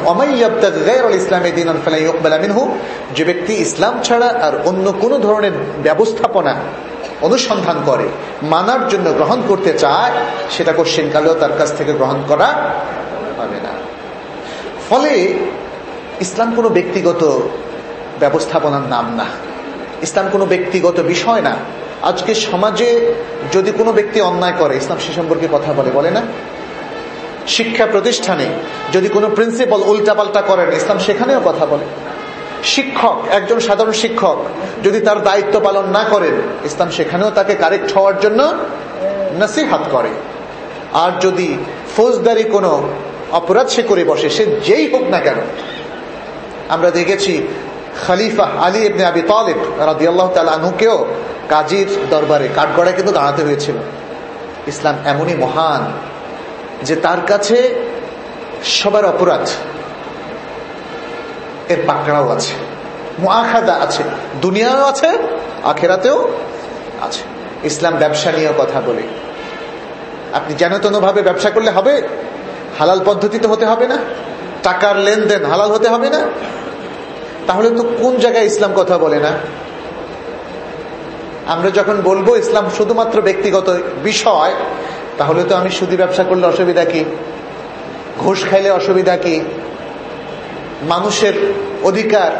S1: ইসলামে যে ব্যক্তি ইসলাম ছাড়া আর অন্য কোন ধরনের ব্যবস্থাপনা, অনুসন্ধান করে, মানার জন্য গ্রহণ করতে চায়, সেটা কোশ্চিন কালেও তার কাছ থেকে গ্রহণ করা হবে না। ফলে ইসলাম কোনো ব্যক্তিগত ব্যবস্থাপনার নাম না। ইসলাম কোনো ব্যক্তিগত বিষয় না। আজকে সমাজে যদি কোনো ব্যক্তি অন্যায় করে, ইসলাম সে সম্পর্কে কথা বলে বলে না? শিক্ষা প্রতিষ্ঠানে যদি কোনো প্রিন্সিপাল উল্টাপাল্টা করেন ইসলাম সেখানেও কথা বলে। শিক্ষক, একজন সাধারণ শিক্ষক যদি তার দায়িত্ব পালন না করেন, ইসলাম সেখানেও তাকে কারেক্ট হওয়ার জন্য নসিহাত করে। আর যদি ফৌজদারি কোনো অপরাধ সে করে বসে, সে যেই হোক না কেন, আমরা দেখেছি খালিফা আলী আবি তালিব রাদিয়াল্লাহ তালুকেও কাজীর দরবারে, কাঠগড়ায় কিন্তু দাঁড়াতে হয়েছিল। ইসলাম এমনই মহান যে তার কাছে সবার অপরাধ এর পাকড়াও আছে। মুআখাদা আছে। দুনিয়াও আছে, আখেরাতেও আছে। ইসলাম ব্যবসা নিয়েও কথা বলে। আপনি যেন ভাবে ব্যবসা করলে হবে, হালাল পদ্ধতিতে হতে হবে না, টাকার লেনদেন হালাল হতে হবে না। তাহলে তো কোন জায়গায় ইসলাম কথা বলে না? আমরা যখন বলব ইসলাম শুধুমাত্র ব্যক্তিগত বিষয়, তাহলে তো আমি সুদি ব্যবসা করলে অসুবিধা কি? ঘুষ খাইলে অসুবিধা কি? মানুষের অধিকার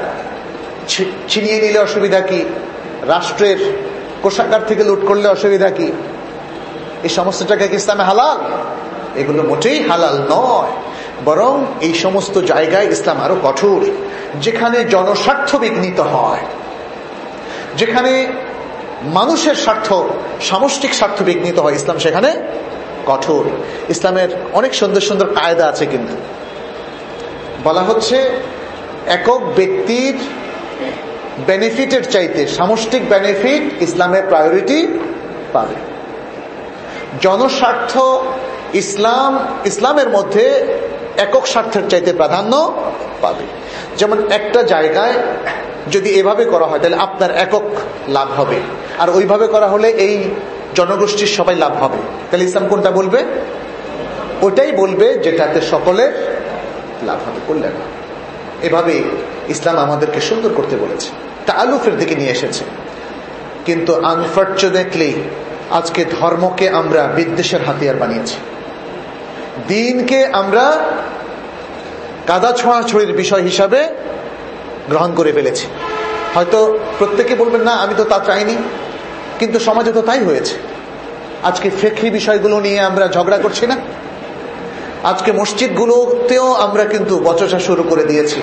S1: ছিনিয়ে নিলে অসুবিধা কি? রাষ্ট্রের কোষাগার থেকে লুট করলে অসুবিধা কি? এই সমস্ত জায়গায় ইসলামে হালাল? এগুলো মোটেই হালাল নয়। বরং এই সমস্ত জায়গায় ইসলাম আরও কঠোর। যেখানে জনস্বার্থ বিঘ্নিত হয়, যেখানে মানুষের স্বার্থ, সামষ্টিক স্বার্থ বিঘ্নিত হয় ইসলাম সেখানে কঠোর। ইসলামের অনেক সুন্দর সুন্দর কায়দা আছে কিন্তু। বলা হচ্ছে, একক ব্যক্তির বেনিফিটের চাইতে সামষ্টিক বেনিফিট ইসলামের প্রায়োরিটি পাবে। জনস্বার্থ ইসলাম, ইসলামের মধ্যে একক স্বার্থের চাইতে প্রাধান্য পাবে। যেমন একটা জায়গায় যদি এভাবে করা হয়, তাহলে আপনার একক লাভ হবে। আর ওইভাবে করা হলে এই জনগোষ্ঠীর সবাই লাভ হবে। তাহলে ইসলাম কোনটা বলবে? ওটাই বলবে যেটাতে সকলে লাভ হবে করলেন এভাবে ইসলাম আমাদেরকে সুন্দর করতে বলেছে। তা আলুফের দিকে নিয়ে এসেছে। কিন্তু আনফর্চুনেটলি আজকে ধর্মকে আমরা বিদ্বেষের হাতিয়ার বানিয়েছি। দিনকে আমরা কাদা ছোঁয়াছড়ির বিষয় হিসাবে গ্রহণ করে ফেলেছি। হয়তো প্রত্যেকে বলবেন, না, আমি তো তা চাইনি। কিন্তু সমাজে তো তাই হয়েছে। আজকে ফেকি বিষয়গুলো নিয়ে আমরা ঝগড়া করছি না। আজকে মসজিদগুলোতেও আমরা কিন্তু বচসা শুরু করে দিয়েছি।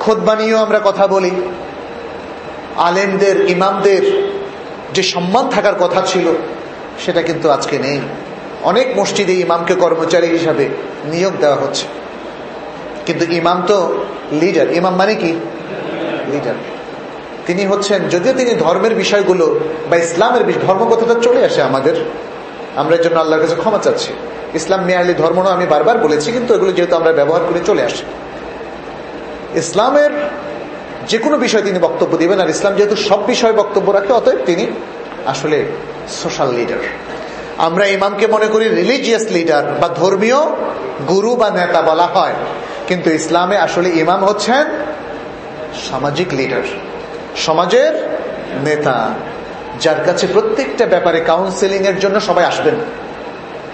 S1: খোদবা নিয়েও আমরা কথা বলি। আলেমদের, ইমামদের যে সম্মান থাকার কথা ছিল, সেটা কিন্তু আজকে নেই। অনেক মসজিদে ইমামকে কর্মচারী হিসাবে নিয়োগ দেওয়া হচ্ছে। কিন্তু ইমাম তো লিডার ইমাম মানে কি? লিডার তিনি হচ্ছেন, যদিও তিনি ধর্মের বিষয়গুলো বা ইসলামের ধর্ম কথাটা চলে আসে আমাদের। আমরা এর জন্য আল্লাহর কাছে ক্ষমা চাচ্ছি। ইসলাম মেয়ালি ধর্ম আমি বারবার বলেছি, কিন্তু এগুলো যেহেতু আমরা ব্যবহার করে চলে আসি। ইসলামের যে কোনো বিষয় তিনি বক্তব্য দিবেন, আর ইসলাম যেহেতু সব বিষয়ে বক্তব্য রাখে, অতএব তিনি আসলে সোশ্যাল লিডার আমরা ইমামকে মনে করি রিলিজিয়াস লিডার বা ধর্মীয় গুরু বা নেতা বলা হয়। কিন্তু ইসলামে আসলে ইমাম হচ্ছেন সামাজিক লিডার সমাজের নেতা, যার কাছে প্রত্যেকটা ব্যাপারে কাউন্সেলিং এর জন্য সবাই আসবেন।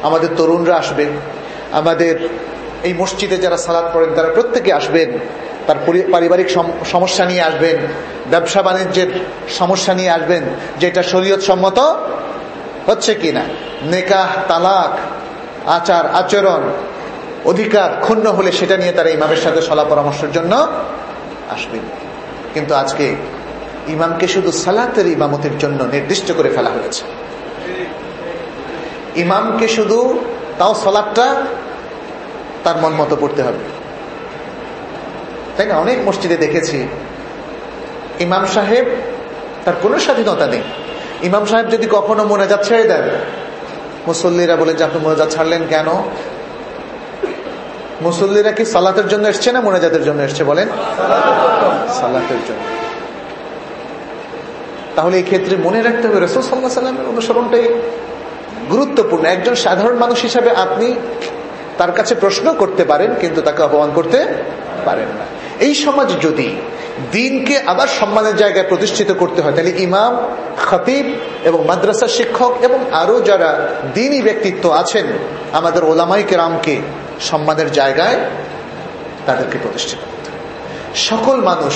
S1: আমাদের তরুণরা আসবে আমাদের এই মসজিদে যারা সালাদ পড়েন তারা প্রত্যেকে আসবেন, তার পারিবারিক সমস্যা নিয়ে আসবেন, ব্যবসা বাণিজ্যের সমস্যা নিয়ে আসবেন যেটা শরীয়ত সম্মত হচ্ছে কিনা। নেকাহ, তালাক, আচার, আচরণ অধিকার ক্ষুণ্ণ হলে সেটা নিয়ে তারা ইমামের সাথে সলা পরামর্শের জন্য আসবেন কিন্তু আজকে ইমামকে শুধু সালাতের ইমামতের জন্য নির্দিষ্ট করে ফেলা হয়েছে। ইমামকে শুধু তাও সলাদটা তার মন মতো পড়তে হবে। তাই না? অনেক মসজিদে দেখেছি, ইমাম সাহেব তার কোনো স্বাধীনতা নেই। ইমাম সাহেব যদি কখনো মোনাজাত ছেড়ে দেন, মুসল্লিরা বলে যে আপনি মোনাজাত ছাড়লেন কেন? মুসল্লিরা কি সালাতের জন্য এসছে না মোনাজাতের জন্য এসছে বলেন? সালাতের জন্য। তাহলে এই ক্ষেত্রে মনে রাখতে হবে রসুল সাল্লাহ সাল্লামের অনুসরণটাই গুরুত্বপূর্ণ। একজন সাধারণ মানুষ হিসাবে আপনি তার কাছে প্রশ্ন করতে পারেন, কিন্তু তাকে অপমান করতে পারেন না। এই সমাজ যদি দিনকে আবার সম্মানের জায়গায় প্রতিষ্ঠিত করতে হয়, তাহলে ইমাম, খতিব এবং মাদ্রাসা শিক্ষক এবং আরও যারা দিনই ব্যক্তিত্ব আছেন, আমাদের ওলামাই কেরামকে সম্মানের জায়গায় তাদেরকে প্রতিষ্ঠিত করতে সকল মানুষ,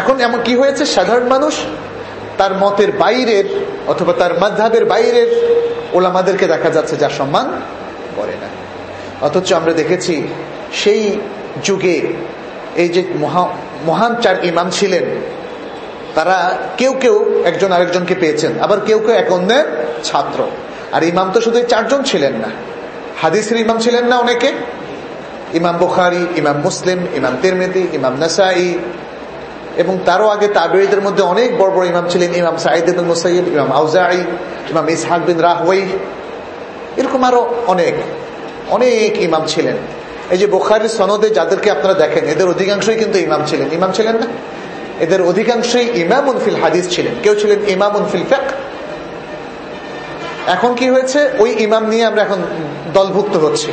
S1: এখন এমন কি হয়েছে? সাধারণ মানুষ, তার মতের বাইরের অথবা তার মাধাবের বাইরের ওলামাদেরকে দেখা যাচ্ছে যা সম্মান করে না। অথচ আমরা দেখেছি সেই যুগে এই যে মহান চার ইমাম ছিলেন, তারা কেউ কেউ একজন আরেকজনকে পেয়েছেন, আবার কেউ কেউ এক অন্যের ছাত্র। আর ইমাম তো শুধু চারজন ছিলেন না। হাদিসের ইমাম ছিলেন না অনেকে? ইমাম বুখারি, ইমাম মুসলিম, ইমাম তিরমেদি, ইমাম নাসাই, এবং তারও আগে তাবেঈদের মধ্যে অনেক বড় বড় ইমাম ছিলেন, ইমাম সাইদ বিন মুসাইব ইমাম আউজাই ইমাম ইসহাক বিন রাহওয়াই, এরকম আরও অনেক অনেক ইমাম ছিলেন। এই যে বোখারির সনদে যাদেরকে আপনারা দেখেন, এদের অধিকাংশই কিন্তু ইমাম ছিলেন। ইমাম ছিলেন না? এদের অধিকাংশই ইমাম উনফিল হাদিস ছিলেন। কেউ ছিলেন ইমাম উনফিল ফেক এখন কি হয়েছে? ওই ইমাম নিয়ে আমরা এখন দলভুক্ত হচ্ছি।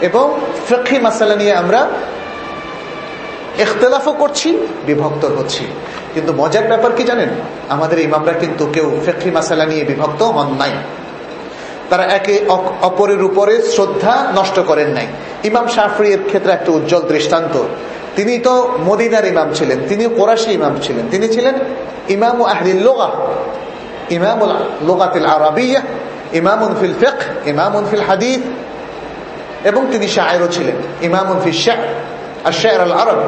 S1: এবং ফেকি মাসালা নিয়ে আমরা এখতলাফও করছি, বিভক্ত হচ্ছি। কিন্তু মজার ব্যাপার কি জানেন? আমাদের ইমামরা কিন্তু কেউ ফেকি মাসালা নিয়ে বিভক্ত হন নাই। তারা একে অপরের উপরে শ্রদ্ধা নষ্ট করেন নাই। ইমাম শাহফরি এর ক্ষেত্রে একটা উজ্জ্বল দৃষ্টান্ত। তিনি তো মদিনার ইমাম ছিলেন, তিনি কোরাশি ইমাম ছিলেন। তিনি ছিলেন ইমাম আহলিল ইমাম লোগাতিল আরবিয়া ইমাম ফিল ফেক ইমাম ফিল হাদিদ এবং তিনি শায়েরও ছিলেন ইমাম ফিল শাহ আর শের আল আরব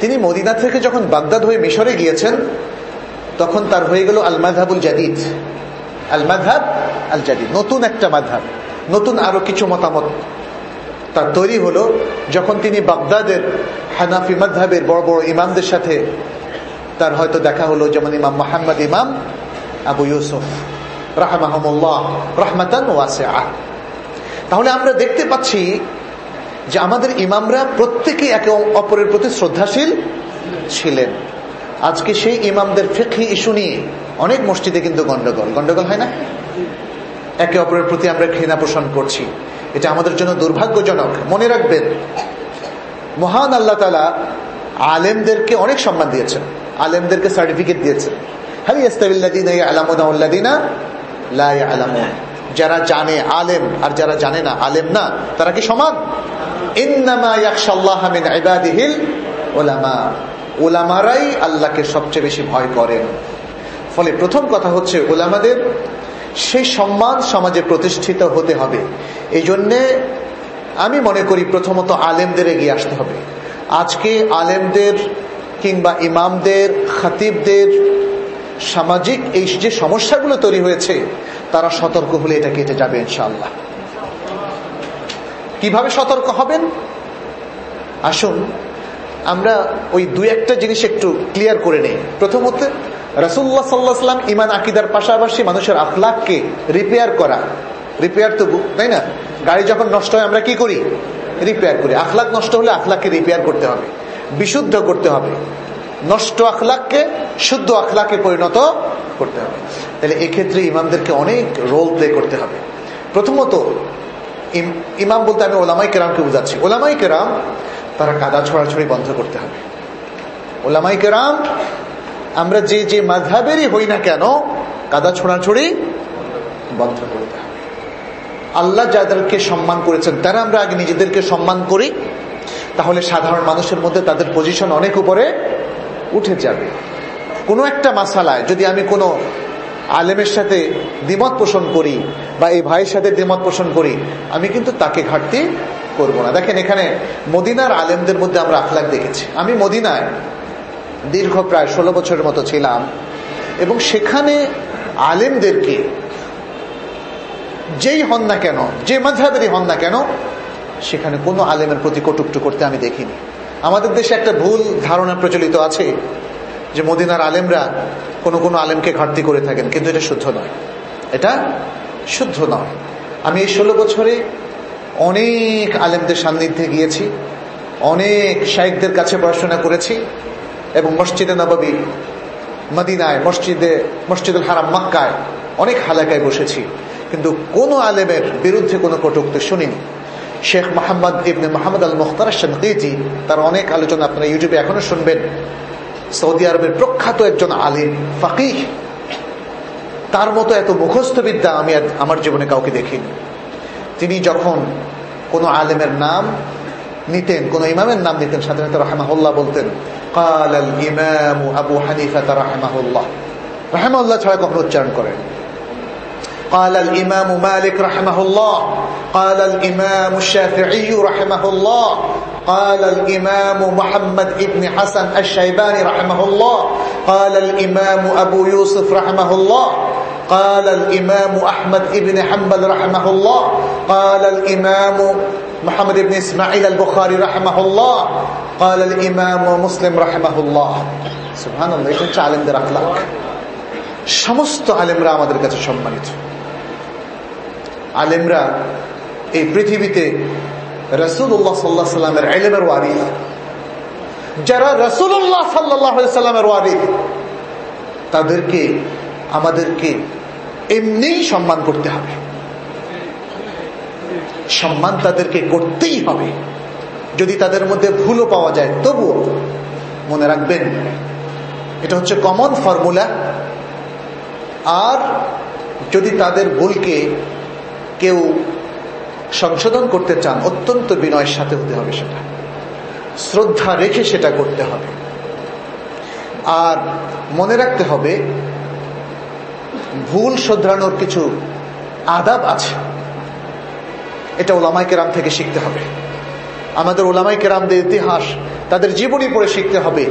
S1: তিনি মদিনা থেকে যখন বাগদাদ হয়ে মিশরে গিয়েছেন, তখন তার হয়ে গেল আল মাধাবুল জাদিদ। আল মাধাব আল জাদিদ নতুন একটা মাধাব নতুন আরও কিছু মতামত। তার তৈরি হলো, যখন তিনি বাগদাদের হানাফি মাধাবের বড় বড় ইমামদের সাথে তার হয়তো দেখা হলো যেমন ইমাম মোহাম্মদ, ইমাম আবু ইউসুফ। রাহমাহমুল্লাহ, রহমাতান ওয়াসে তাহলে আমরা দেখতে পাচ্ছি যে আমাদের ইমামরা প্রত্যেকে একে অপরের প্রতি শ্রদ্ধাশীল ছিলেন। আজকে সেই ইমামদের ফেকি ইস্যু নিয়ে অনেক মসজিদে কিন্তু গন্ডগোল। গন্ডগোল হয় না? একে অপরের প্রতি আমরা ঘৃণা পোষণ করছি। এটা আমাদের জন্য দুর্ভাগ্যজনক। মনে রাখবেন, মহান আল্লাহ তালা আলেমদেরকে অনেক সম্মান দিয়েছেন। আলেমদেরকে সার্টিফিকেট দিয়েছেন হারি ইস্তাবিল্লাদিনা আলামুদ্দিনা লাই আলামুন যারা জানে আলেম আর যারা জানে না আলেম না, তারা কি সমান? ওলামারাই আল্লাহকে সবচেয়ে বেশি ভয় করেন। ফলে প্রথম কথা হচ্ছে ওলামাদের সেই সম্মান সমাজে প্রতিষ্ঠিত হতে হবে। এই জন্যে আমি মনে করি প্রথমত আলেমদের এগিয়ে আসতে হবে। আজকে আলেমদের কিংবা ইমামদের, খাতিবদের সামাজিক এই যে সমস্যাগুলো তৈরি হয়েছে, তারা সতর্ক হলে এটা কেটে যাবে ইনশাআল্লাহ। কীভাবে সতর্ক হবেন? আসুন, আমরা ওই দুই একটা জিনিস একটু ক্লিয়ার করে নেই। প্রথমত রাসুল্লাহ সাল্লাহ সাল্লাম ইমান আকিদার পাশাপাশি মানুষের আফলাককে রিপেয়ার করা। রিপেয়ার তো তাই না? গাড়ি যখন নষ্ট হয়, আমরা কি করি? রিপেয়ার করি। আখলাক নষ্ট হলে আখলাককে রিপেয়ার করতে হবে। বিশুদ্ধ করতে হবে। নষ্ট আখলাককে শুদ্ধ আখলাকে পরিণত করতে হবে। তাহলে এক্ষেত্রে ইমামদেরকে অনেক রোল প্লে করতে হবে। প্রথমত ইমাম বলতে আমি ওলামাই কেরামকে বুঝাচ্ছি। ওলামাই কেরাম, তারা কাদা ছড়াছড়ি বন্ধ করতে হবে। ওলামাই কেরাম, আমরা যে যে মাঝাবেরই হই না কেন, কাদা ছোড়াছড়ি বন্ধ করতে হবে। আল্লাহ যাদেরকে সম্মান করেছেন, তারা আমরা আগে নিজেদেরকে সম্মান করি। তাহলে সাধারণ মানুষের মধ্যে তাদের পজিশন অনেক উপরে উঠে যাবে। কোনো একটা মাসালায় যদি আমি কোনো আলেমের সাথে দ্বিমত পোষণ করি বা এই ভাইয়ের সাথে দ্বিমত পোষণ করি, আমি কিন্তু তাকে ঘাটতি করব না। দেখেন, এখানে মদিনার আলেমদের মধ্যে আমরা আখলাখ দেখেছি। আমি মদিনায় দীর্ঘ প্রায় ষোলো বছরের মতো ছিলাম এবং সেখানে আলেমদেরকে যেই হন না কেন, যে মাঝাবেরই হন না কেন সেখানে কোনো আলেমের প্রতি কটুক্ত করতে আমি দেখিনি। আমাদের দেশে একটা ভুল ধারণা প্রচলিত আছে যে মদিনার আলেমরা কোনো কোনো আলেমকে ঘাটতি করে থাকেন, কিন্তু এটা শুদ্ধ নয়। এটা শুদ্ধ নয়। আমি এই ষোলো বছরে অনেক আলেমদের সান্নিধ্যে গিয়েছি, অনেক শাইকদের কাছে পড়াশোনা করেছি এবং মসজিদে নবাবী, মদিনায়, মসজিদে, মসজিদুল হারাম, মক্কায় অনেক হালাকায় বসেছি। কিন্তু কোনো আলেমের বিরুদ্ধে কোনো কটুক্তি শুনিনি। শেখ মোহাম্মদ ইবনে মোহাম্মদ আল মুখতার শনকিজি তার অনেক আলোচনা আপনারা ইউটিউবে এখনও শুনবেন। সৌদি আরবের প্রখ্যাত একজন আলিম, ফাকিহ। তার মতো এত মুখস্থ বিদ্যা আমি আমার জীবনে কাউকে দেখিনি। তিনি যখন কোনো আলেমের নাম নিতেন, কোন ইমামের নাম নিতেন, সাধারণত রাহেমাহুল্লাহ বলতেন কাল আল ইমাম আবু হানিফা রাহেমাহুল্লাহ। রাহেমাহুল্লাহ ছাড়া কখনো উচ্চারণ করেন। قال الإمام مالك رحمه الله قال الإمام الشافعي رحمه الله قال الإمام محمد بن حسن الشيباني رحمه الله قال الإمام أبو يوسف رحمه الله قال الإمام أحمد بن حنبل رحمه الله قال الإمام محمد بن إسماعيل البخاري رحمه الله قال الإمام مسلم رحمه الله سبحان الله এটা হচ্ছে আলেমদের আখলাক সমস্ত আলেমরা আমাদের কাছে সম্মানিত আলেমরা এই পৃথিবীতে রসুল্লাহ সাল্লাহ সাল্লামের আলেমের ওয়ারি যারা রসুল্লাহ সাল্লাহ সাল্লামের ওয়ারি তাদেরকে, আমাদেরকে এমনিই সম্মান করতে হবে। সম্মান তাদেরকে করতেই হবে। যদি তাদের মধ্যে ভুলও পাওয়া যায়, তবুও মনে রাখবেন, এটা হচ্ছে কমন ফর্মুলা আর যদি তাদের ভুলকে কেউ সংশোধন করতে চান, অত্যন্ত বিনয়ের সাথে হতে হবে সেটা। শ্রদ্ধা রেখে সেটা করতে হবে। আর মনে রাখতে হবে, ভুল শোধরানোর কিছু আদাব আছে। এটা ওলামাই কেরাম থেকে শিখতে হবে। আমাদের ওলামাই কেরামদের ইতিহাস, তাদের জীবনী পড়ে শিখতে হবে।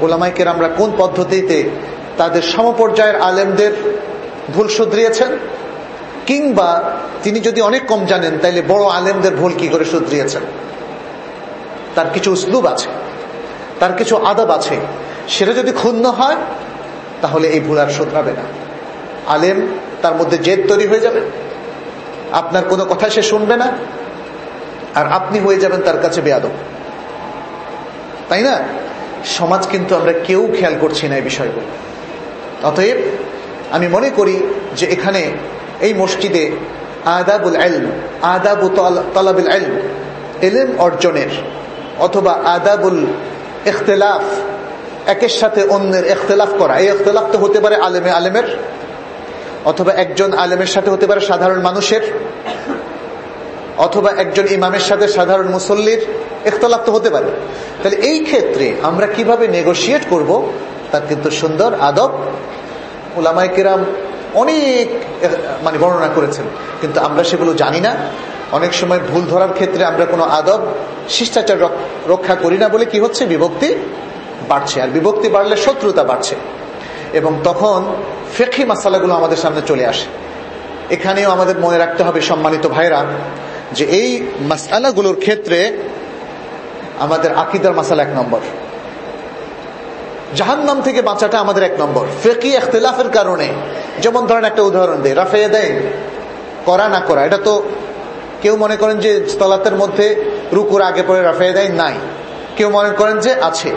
S1: ওলামাই কেরামরা কোন পদ্ধতিতে তাদের সমপর্যায়ের আলেমদের ভুল শুধরিয়েছেন? কিংবা তিনি যদি অনেক কম জানেন, তাইলে বড় আলেমদের ভুল কি করে শুধরিয়েছেন? তার কিছু উসলুব আছে, তার কিছু আদব আছে। সেটা যদি ক্ষুণ্ণ হয়, তাহলে এই ভুল আর শুধরাবে না। আলেম তার মধ্যে জেদ তৈরি হয়ে যাবে। আপনার কোনো কথা সে শুনবে না, আর আপনি হয়ে যাবেন তার কাছে বেয়াদব। তাই না? সমাজ কিন্তু আমরা কেউ খেয়াল করছি না এই বিষয়গুলো। অতএব আমি মনে করি যে এখানে এই মসজিদে আদাবুল এলম আদাবু তলাবুল এলম এলেম অর্জনের অথবা আদাবুল এখতলাফ একের সাথে অন্যের এখতলাফ করা। এই এখতলাফ তো হতে পারে আলেমে আলেমের অথবা একজন আলেমের সাথে হতে পারে সাধারণ মানুষের অথবা একজন ইমামের সাথে সাধারণ মুসল্লির এখতলাফ তো হতে পারে। তাহলে এই ক্ষেত্রে আমরা কীভাবে নেগোসিয়েট করব? তার কিন্তু সুন্দর আদব। ওলামাই কিরাম অনেক মানে বর্ণনা করেছেন। কিন্তু আমরা সেগুলো জানি না। অনেক সময় ভুল ধরার ক্ষেত্রে আমরা কোনো আদব, শিষ্টাচার রক্ষা করি না বলে কি হচ্ছে? বিভক্তি বাড়ছে। আর বিভক্তি বাড়লে শত্রুতা বাড়ছে। এবং তখন ফেকি মাসালাগুলো আমাদের সামনে চলে আসে। এখানেও আমাদের মনে রাখতে হবে, সম্মানিত ভাইরা যে এই মাসালাগুলোর ক্ষেত্রে আমাদের আকিদার মাসালা এক নম্বর। জাহান্নাম থেকে বাঁচাটা আমাদের এক নম্বর। ফেকি এখতলাফের কারণে। যেমন ধরেন একটা উদাহরণ দেয় রাফে দেয়, করা না করা, এটা তো কেউ মনে করেন যে তলাতের মধ্যে রুকুর আগে পরে রাফে দেয় নাই। কেউ মনে করেন যে আছে।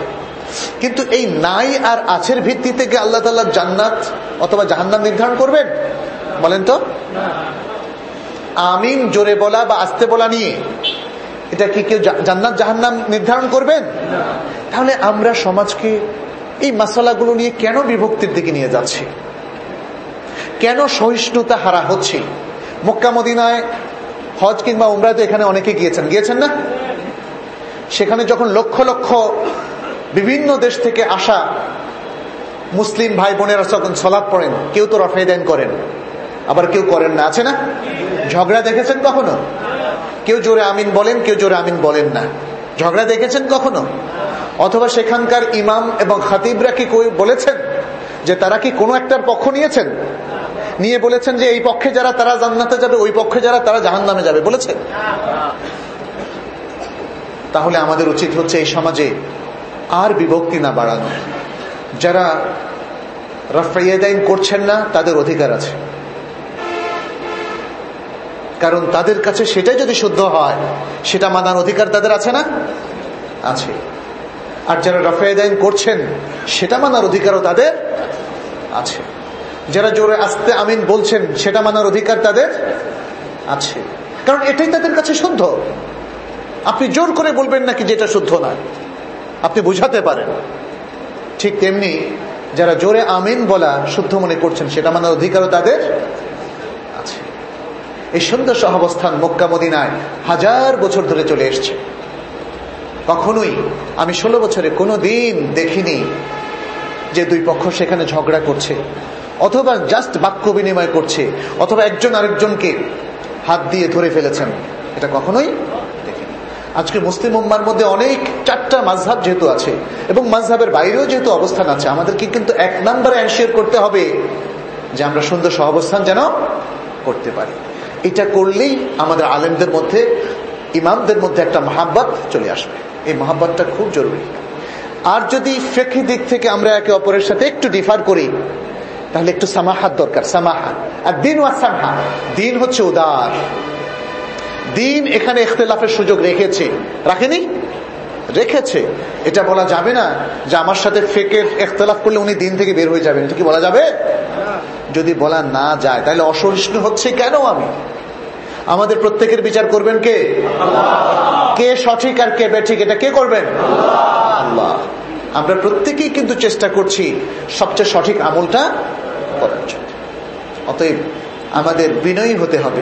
S1: কিন্তু এই নাই আর আছের ভিত্তিতে কি আল্লাহ তাল্লাহ জান্নাত অথবা জাহান্নাম নির্ধারণ করবেন? বলেন তো। আমিন, জোরে বলা বা আস্তে বলা নিয়ে। এটা কি কেউ জান্নাত জাহান্নাম নির্ধারণ করবেন? তাহলে আমরা সমাজকে এই মশলাগুলো নিয়ে কেন বিভক্তির দিকে নিয়ে যাচ্ছে? কেন সহিষ্ণুতা হারা হচ্ছে? মক্কা মদিনায় হজ কিংবা উমরা তো এখানে অনেকে গিয়েছেন। গিয়েছেন না? সেখানে যখন লক্ষ লক্ষ বিভিন্ন দেশ থেকে আসা মুসলিম ভাই বোনেরা যখন সলাপ পড়েন, কেউ তো রফায়দান করেন। আবার কেউ করেন না। আছে না? ঝগড়া দেখেছেন কখনো? কেউ জোরে আমিন বলেন, কেউ জোরে আমিন বলেন না। ঝগড়া দেখেছেন কখনো? অথবা সেখানকার ইমাম এবং খাতিবরা কি বলেছেন যে তারা কি কোনো একটার পক্ষ নিয়েছেন? নিয়ে বলেছেন যে এই পক্ষে যারা, তারা জান্নাতে যাবে, ওই পক্ষে যারা, তারা জাহান নামে যাবে। বলেছেন? তাহলে আমাদের উচিত হচ্ছে এই সমাজে আর বিভক্তি না বাড়ানো। যারা রফাইয়াদাইন করছেন না, তাদের অধিকার আছে। কারণ তাদের কাছে সেটাই যদি শুদ্ধ হয়, সেটা মানার অধিকার তাদের আছে না? আছে। আর যারা রফায়দাইন করছেন, সেটা মানার অধিকারও তাদের আছে। যারা জোরে আসতে আমিন বলছেন, সেটা মানার অধিকার তাদের আছে। কারণ এটাই তাদের কাছে শুদ্ধ। আপনি জোর করে বলবেন নাকি যেটা শুদ্ধ না? আপনি বুঝাতে পারেন। ঠিক তেমনি যারা জোরে আমিন বলা শুদ্ধ মনে করছেন, সেটা মানার অধিকারও তাদের আছে। এই সুন্দর সহাবস্থান মক্কা মদিনায় হাজার বছর ধরে চলে এসছে। কখনোই আমি ষোলো বছরে কোনো দিন দেখিনি যে দুই পক্ষ সেখানে ঝগড়া করছে, অথবা জাস্ট বাক্য বিনিময় করছে, অথবা একজন আরেকজনকে হাত দিয়ে ধরে ফেলেছেন। এটা কখনোই আজকে মুসলিম উম্মার মধ্যে অনেক চারটা মাঝহাব যেহেতু আছে, এবং মাঝহাবের বাইরেও যেহেতু অবস্থান আছে, আমাদেরকে কিন্তু এক নম্বরে এনশিওর করতে হবে যে আমরা সুন্দর সহাবস্থান যেন করতে পারি। এটা করলেই আমাদের আলেমদের মধ্যে ইমামদের মধ্যে একটা মহাব্বত চলে আসবে। এই মহাব্বতটা খুব জরুরি। আর যদি ফেকি দিক থেকে আমরা একে অপরের সাথে একটু ডিফার করি, তাহলে একটু সামাহাত দরকার, সামাহাত। আর দিন ওয়াসামহা দিন হচ্ছে উদার। দিন এখানে ইখতলাফের সুযোগ রেখেছে। রাখেনি? রেখেছে। এটা বলা যাবে না যে আমার সাথে ফেকের ইখতলাফ করলে উনি দিন থেকে বের হয়ে যাবেন। এটা কি বলা যাবে? যদি বলা না যায়, তাহলে অসহিষ্ণু হচ্ছে কেন আমি? আমাদের প্রত্যেকের বিচার করবেন কে? কে সঠিক আর কে বেঠিক এটা কে করবেন? আল্লাহ। আমরা প্রত্যেকেই কিন্তু চেষ্টা করছি সবচেয়ে সঠিক আমলটা করার জন্য। অতএব আমাদের বিনয়ী হতে হবে।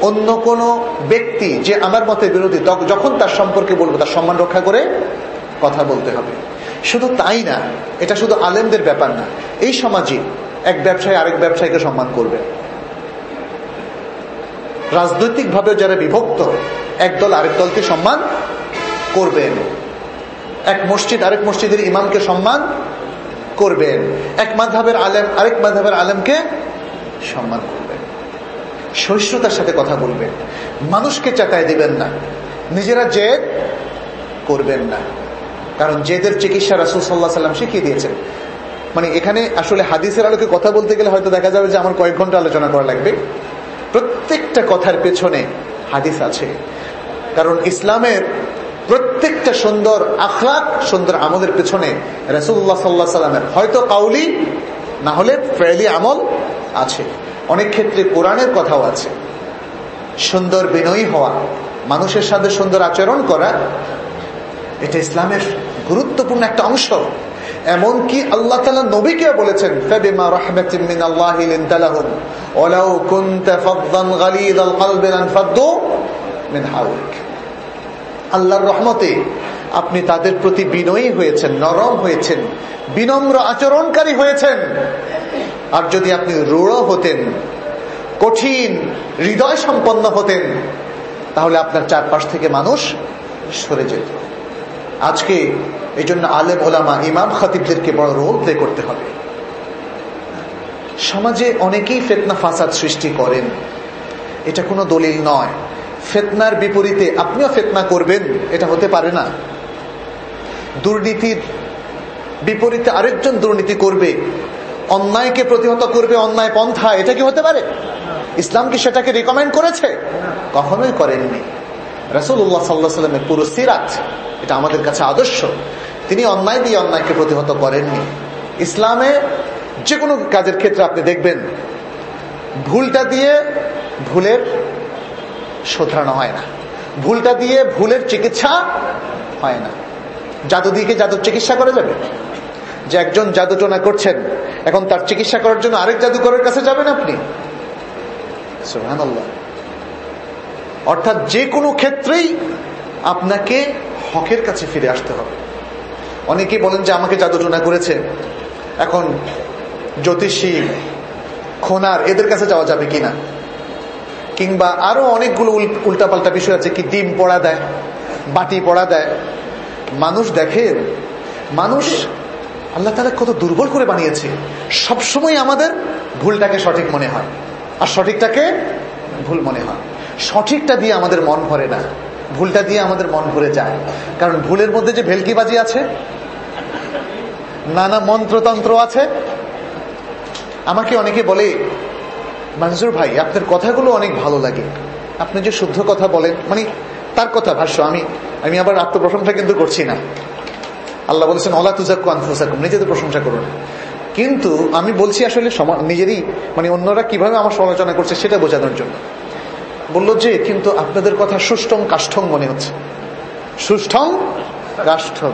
S1: অন্য কোন ব্যক্তি যে আমার মতে বিরোধী যখন তার সম্পর্কে বলব তার সম্মান রক্ষা করে কথা বলতে হবে। শুধু তাই না এটা শুধু আলেমদের ব্যাপার না এই সমাজে এক ব্যবসায়ী আরেক ব্যবসায়ীকে সম্মান করবে। রাজনৈতিকভাবে যারা বিভক্ত একদল আরেক দলকে সম্মান করবেন। এক মসজিদ আরেক মসজিদের ইমামকে সম্মান করবেন। এক মাধাবের আলেম আরেক মাধাবের আলেমকে সম্মান করবেন। সহিষ্ণুতার সাথে কথা বলবেন। মানুষকে চাকায় দিবেন না। নিজেরা জেদ করবেন না। কারণ জেদের চিকিৎসা রাসুল সাল্লাহ সাল্লাম শিখিয়ে দিয়েছেন। মানে এখানে আসলে হাদিসের আলোকে কথা বলতে গেলে হয়তো দেখা যাবে যে আমার কয়েক ঘণ্টা আলোচনা করা লাগবে। প্রত্যেকটা কথার পেছনে হাদিস আছে। কারণ ইসলামের প্রত্যেকটা সুন্দর আখলাক, সুন্দর আমলের পেছনে রসুল্লাহ সাল্লাহ সাল্লামের হয়তো কাউলি, না হলে ফেলি আমল আছে। অনেক ক্ষেত্রে কোরআনের কথাও আছে। সুন্দর বিনয়ী হওয়া, মানুষের সাথে সুন্দর আচরণ করা, এটা ইসলামের গুরুত্বপূর্ণ একটা অংশ। এমনকি আল্লাহ তালা নবীকে বলেছেন আল্লাহর রহমতে আপনি তাদের প্রতি বিনয়ী হয়েছেন, নরম হয়েছেন, বিনম্র আচরণকারী হয়েছেন। আর যদি আপনি রূঢ় হতেন, কঠিন হৃদয় সম্পন্ন হতেন, তাহলে আপনার চারপাশ থেকে মানুষ সরে যেত। আজকে এই জন্য আলেম ওলামা ইমাম খাতিবদেরকে বড় রোল প্লে করতে হবে। সমাজে অনেকেই ফেতনা ফাসাদ সৃষ্টি করেন। এটা কোনো দলিল নয়। ফেতনার বিপরীতে আপনিও ফেতনা করবেন, এটা হতে পারে না। দুর্নীতির বিপরীতে আরেকজন দুর্নীতি করবে, অন্যায়কে প্রতিহত করবে অন্যায় পন্থা, এটা কি হতে পারে? ইসলাম কি সেটাকে রিকমেন্ড করেছে? কখনোই করেননি। রাসুল্লাহ সাল্লাহ সাল্লামের পুরো সিরাত, এটা আমাদের কাছে আদর্শ। তিনি অন্যায় দিয়ে অন্যায়কে প্রতিহত করেননি। ইসলামে যে কোনো কাজের ক্ষেত্রে আপনি দেখবেন, ভুলটা দিয়ে ভুলের শোধরানো হয় না। ভুলটা দিয়ে ভুলের চিকিৎসা হয় না। জাদু দিয়ে জাদুর চিকিৎসা করা যাবে? যে একজন জাদুটনা করছেন, এখন তার চিকিৎসা করার জন্য আরেক জাদুকরের কাছে যাবেন আপনি? অর্থাৎ যে কোনো ক্ষেত্রেই আপনাকে হকের কাছে ফিরে আসতে হবে। অনেকে বলেন যে আমাকে জাদুটনা করেছে। এখন জ্যোতিষী, খোনার, এদের কাছে যাওয়া যাবে কিনা? কিংবা আরও অনেকগুলো উল্টাপাল্টা বিষয় আছে কি ডিম পড়া দেয়, বাটি পড়া দেয়। মানুষ দেখে, মানুষ আল্লাহ তালা কত দুর্বল করে বানিয়েছে। সবসময় আমাদের ভুলটাকে সঠিক মনে হয়, আর সঠিকটাকে ভুল মনে হয়। সঠিকটা দিয়ে আমাদের মন ভরে না, ভুলটা দিয়ে আমাদের মন ভরে যায়। কারণ ভুলের মধ্যে যে ভেলকিবাজি আছে নানা মন্ত্রতন্ত্র আছে। আমাকে অনেকে বলে মঞ্জুর ভাই, আপনার কথাগুলো অনেক ভালো লাগে। আপনি যে শুদ্ধ কথা বলেন মানে তার কথা ভাষ্য, আমি আমি আবার আত্মপ্রশংসা কিন্তু করছি না। আল্লাহ বলেছেন, অলা তুজাক্কু আনফুসাকুম নিজেদের প্রশংসা করুন। কিন্তু আমি বলছি আসলে নিজেরই মানে অন্যরা কীভাবে আমার সমালোচনা করছে সেটা বোঝানোর জন্য। বলল যে, কিন্তু আপনাদের কথা সুষ্টং কাষ্ঠং মনে হচ্ছে। সুষ্ঠং কাষ্ঠং।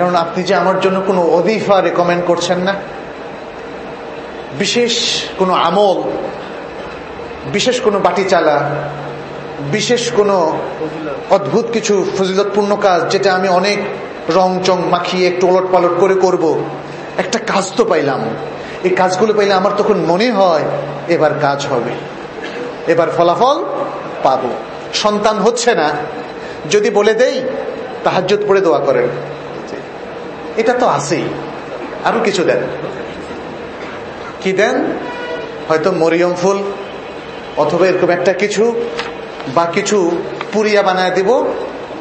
S1: কারণ আপনি যে আমার জন্য কোনো অদিফা রেকমেন্ড করছেন না। বিশেষ কোনো আমল, বিশেষ কোনো বাটি চালা, বিশেষ কোনো অদ্ভুত কিছু ফজিলতপূর্ণ কাজ যেটা আমি অনেক রং চং মাখিয়ে একটু ওলট পালট করে করব। একটা কাজ তো পাইলাম। এই কাজগুলো পাইলে আমার তখন মনে হয় এবার কাজ হবে, এবার ফলাফল পাব। সন্তান হচ্ছে না, যদি বলে দেই, তাহাজ্জুদ পড়ে দোয়া করেন। এটা তো আছেই। আরও কিছু দেন। কি দেন? হয়তো মরিয়ম ফুল, অথবা এরকম একটা কিছু, বা কিছু পুরিয়া বানায় দিব,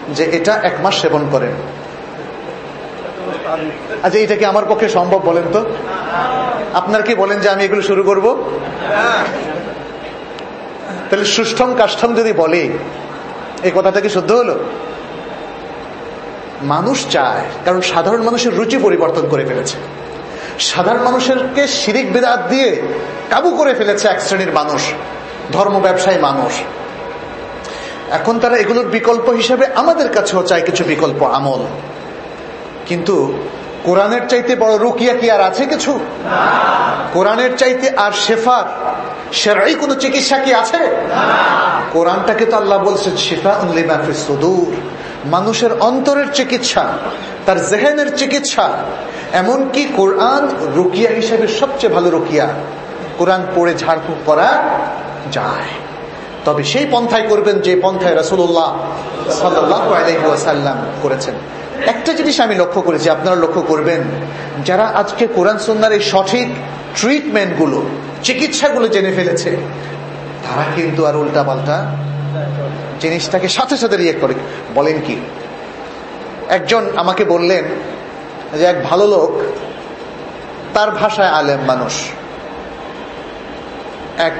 S1: যে এটা এক মাস সেবন করেন। আচ্ছা এটা কি আমার পক্ষে সম্ভব বলেন তো? আপনার কি বলেন যে আমি এগুলো শুরু করব? তাহলে সুষ্ঠম কাষ্ঠম যদি বলে, এই কথাটা কি শুদ্ধ হলো? মানুষ চায়, কারণ সাধারণ মানুষের রুচি পরিবর্তন করে ফেলেছে। সাধারণ মানুষেরকে শিরিক বেদাত দিয়ে কাবু করে ফেলেছে এক শ্রেণির মানুষ, ধর্ম ব্যবসায়ী মানুষ। এখন তারা এগুলোর বিকল্প হিসেবে আমাদের কাছেও চায় কিছু বিকল্প আমল। কিন্তু কোরআনের চাইতে বড় রুকিয়া কি আর আছে কিছু? কোরআনের চাইতে আর শেফার সেরাই কোনো চিকিৎসা কি আছে? কোরআনটাকে তো আল্লাহ বলছে শেফা উল্লিমাফি সুদূর। মানুষের অন্তরের চিকিৎসা, তার জেহেনের চিকিৎসা, এমনকি কোরআন রুকিয়া হিসেবে সবচেয়ে ভালো রুকিয়া। কোরআন পড়ে ঝাড়ফুঁক করা যায়। তবে সেই পন্থায় করবেন যে পন্থায় রসুল্লাহ সাল্লাম করেছেন। একটা জিনিস আমি লক্ষ্য করেছি, আপনারা লক্ষ্য করবেন, যারা আজকে কোরআন সন্ন্যার এই সঠিক ট্রিটমেন্টগুলো চিকিৎসাগুলো জেনে ফেলেছে, তারা কিন্তু আর উল্টা পাল্টা জিনিসটাকে সাথে সাথে রিয়েক্ট করে। বলেন কি? একজন আমাকে বললেন যে এক ভালো লোক, তার ভাষায় আলেম মানুষ। এক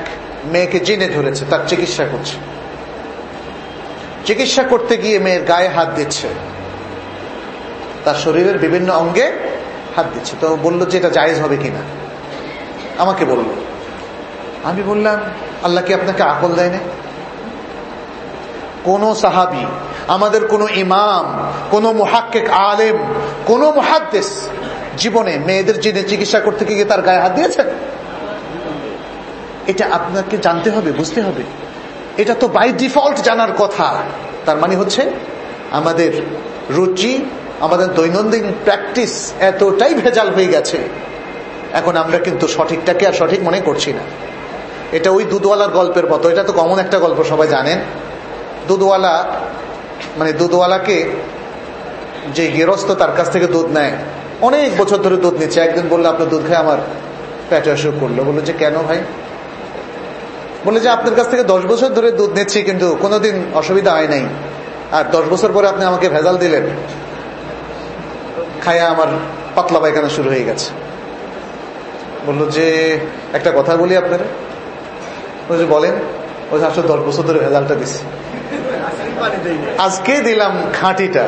S1: মেয়েকে জেনে ধরেছে, তার চিকিৎসা করছে। চিকিৎসা করতে গিয়ে মেয়ের গায়ে হাত দিচ্ছে। তার শরীরের বিভিন্ন অঙ্গে হাত দিচ্ছে। তো বলল যে এটা জায়েজ হবে কিনা? আমাকে বলল। আমি বললাম, আল্লাহ কি আপনাকে আকল দেয় না কোন সাহাবি, আমাদের কোন ইমাম, কোন মুহাক্কেক আলেম, কোন মুহাদ্দেস জীবনে মেয়েদের জেনে চিকিৎসা করতে গিয়ে তার গায়ে হাত দিয়েছেন? এটা আপনাকে জানতে হবে, বুঝতে হবে। এটা তো বাই ডিফল্ট জানার কথা। তার মানে হচ্ছে, আমাদের রুচি, আমাদের দৈনন্দিন প্র্যাকটিস এতটাই ভেজাল হয়ে গেছে। এখন আমরা কিন্তু সঠিকটাকে আর সঠিক মনে করছি না। এটা ওই দুধওয়ালার গল্পের মতো। এটা তো কমন একটা গল্প, সবাই জানেন। দুধওয়ালা মানে দুধওয়ালাকে যে গেরস্ত তার কাছ থেকে দুধ নেয়, অনেক বছর ধরে দুধ নিচ্ছে। একদিন বলল, আপনার দুধ খেয়ে আমার পেটে অসুখ করল। বলল যে, কেন ভাই? বলে যে, আপনার কাছ থেকে দশ বছর ধরে দুধ নিচ্ছি, কিন্তু কোনোদিন অসুবিধা হয় নাই। আর দশ বছর পরে আপনি আমাকে ভেজাল দিলেন। খায়া আমার পাতলা পায়খানা শুরু হয়ে গেছে। বলল যে, একটা কথা বলি আপনারা? বলেন, ওই আসলে দশ বছর ধরে ভেজালটা দিছি আজকে দিলাম খাঁটিটা।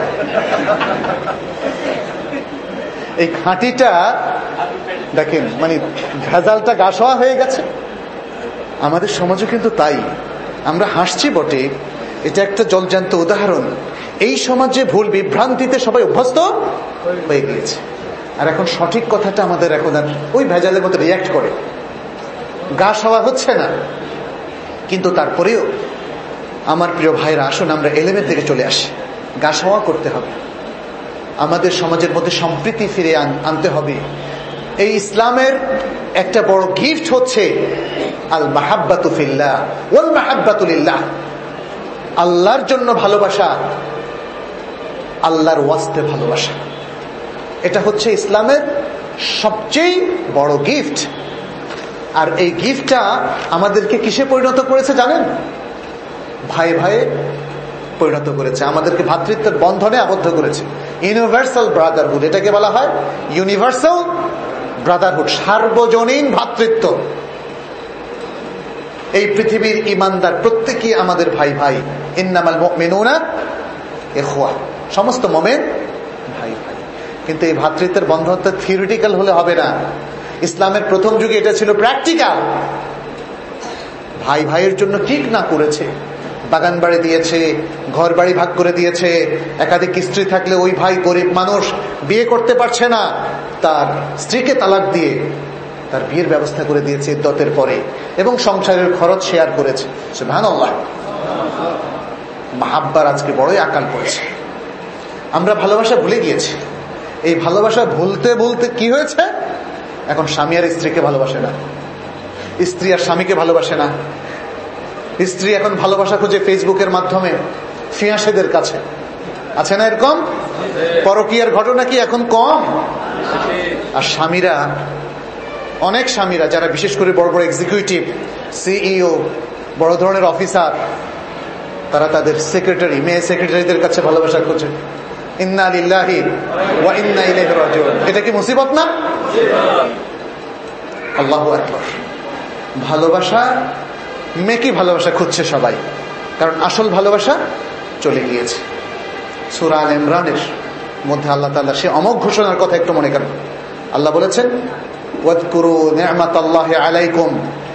S1: এই খাঁটিটা, দেখেন মানে ভেজালটা গাছওয়া হয়ে গেছে। আমাদের সমাজও কিন্তু তাই। আমরা হাসছি বটে। এটা একটা জলজান্ত উদাহরণ। এই সমাজে ভুল বিভ্রান্তিতে সবাই অভ্যস্ত হয়ে গিয়েছে। আর এখন সঠিক কথাটা আমাদের এখন আর ওই ভেজালের মতো রিয়াক্ট করে। গা সওয়া হচ্ছে না। কিন্তু তারপরেও আমার প্রিয় ভাইরা, আসুন আমরা এলেমের দিকে চলে আসি। গা সওয়া করতে হবে। আমাদের সমাজের মধ্যে সম্প্রীতি ফিরে আনতে হবে। এই ইসলামের একটা বড় গিফট হচ্ছে আল মাহাব্বাতুফিল্লাহ ওয়াল মাহাব্বাতুলিল্লাহ আল্লাহর জন্য ভালোবাসা, আল্লাহর ওয়াস্তে ভালোবাসা। এটা হচ্ছে ইসলামের সবচেয়ে বড় গিফট আর এই গিফটটা আমাদেরকে কিসে পরিণত করেছে জানেন? ভাই ভাই পরিণত করেছে, আমাদেরকে ভাতৃত্বের বন্ধনে আবদ্ধ করেছে। ইউনিভার্সাল ব্রাদারহুড এটাকে বলা হয় ইউনিভার্সাল ব্রাদারহুড সার্বজনীন ভাতৃত্ব। এই পৃথিবীর ইমানদার প্রত্যেকেই আমাদের ভাই ভাই। ইন্নামাল মেনুনা এখোয়া সমস্ত মোমেন ভাই ভাই। কিন্তু এই ভাতৃত্বের বন্ধনটা থিওরিটিক্যাল হলে হবে না। ইসলামের প্রথম যুগে এটা ছিল প্র্যাকটিক্যাল। ভাই ভাইয়ের জন্য ঠিক না করেছে। বাগান বাড়ি দিয়েছে, ঘর বাড়ি ভাগ করে দিয়েছে, একাধিক স্ত্রী থাকলে ওই ভাই গরিব মানুষ, বিয়ে করতে পারছে না। তার স্ত্রীকে তালাক দিয়ে তার বিয়ের ব্যবস্থা করে দিয়েছে দতের পরে এবং সংসারের খরচ শেয়ার করেছে। সে ভান মাহাব্বার আজকে বড়ই আকাল পড়েছে। আমরা ভালোবাসা ভুলে গিয়েছি। এই ভালোবাসা ভুলতে ভুলতে কি হয়েছে? এখন স্বামী আর স্ত্রীকে ভালোবাসে না। স্ত্রী আর স্বামীকে ভালোবাসে না। স্ত্রী এখন ভালোবাসা খুঁজে ফেসবুকের মাধ্যমে ফিয়াসেদের কাছে। আছে না এরকম? পরকিয়ার ঘটনা কি এখন কম? আর স্বামীরা, অনেক স্বামীরা, যারা বিশেষ করে বড় বড় এক্সিকিউটিভ সিইও বড় ধরনের অফিসার তারা তাদের সেক্রেটারি মেয়ে সেক্রেটারিদের কাছে ভালোবাসা খোঁজে। ইন্না লিল্লাহি ওয়া ইন্না ইলাইহি রাজিউন। এটা কি মুসিবত না? আল্লাহু আকবার। ভালোবাসা মেকি ভালোবাসা খুঁজছে সবাই কারণ আসল ভালোবাসা চলে গিয়েছে সুরাল ইমরানের মধ্যে আল্লাহ তাল্লাহ সে অমক ঘোষণার কথা একটু মনে করেন আল্লাহ বলেছেন واذكروا نعمة الله عليكم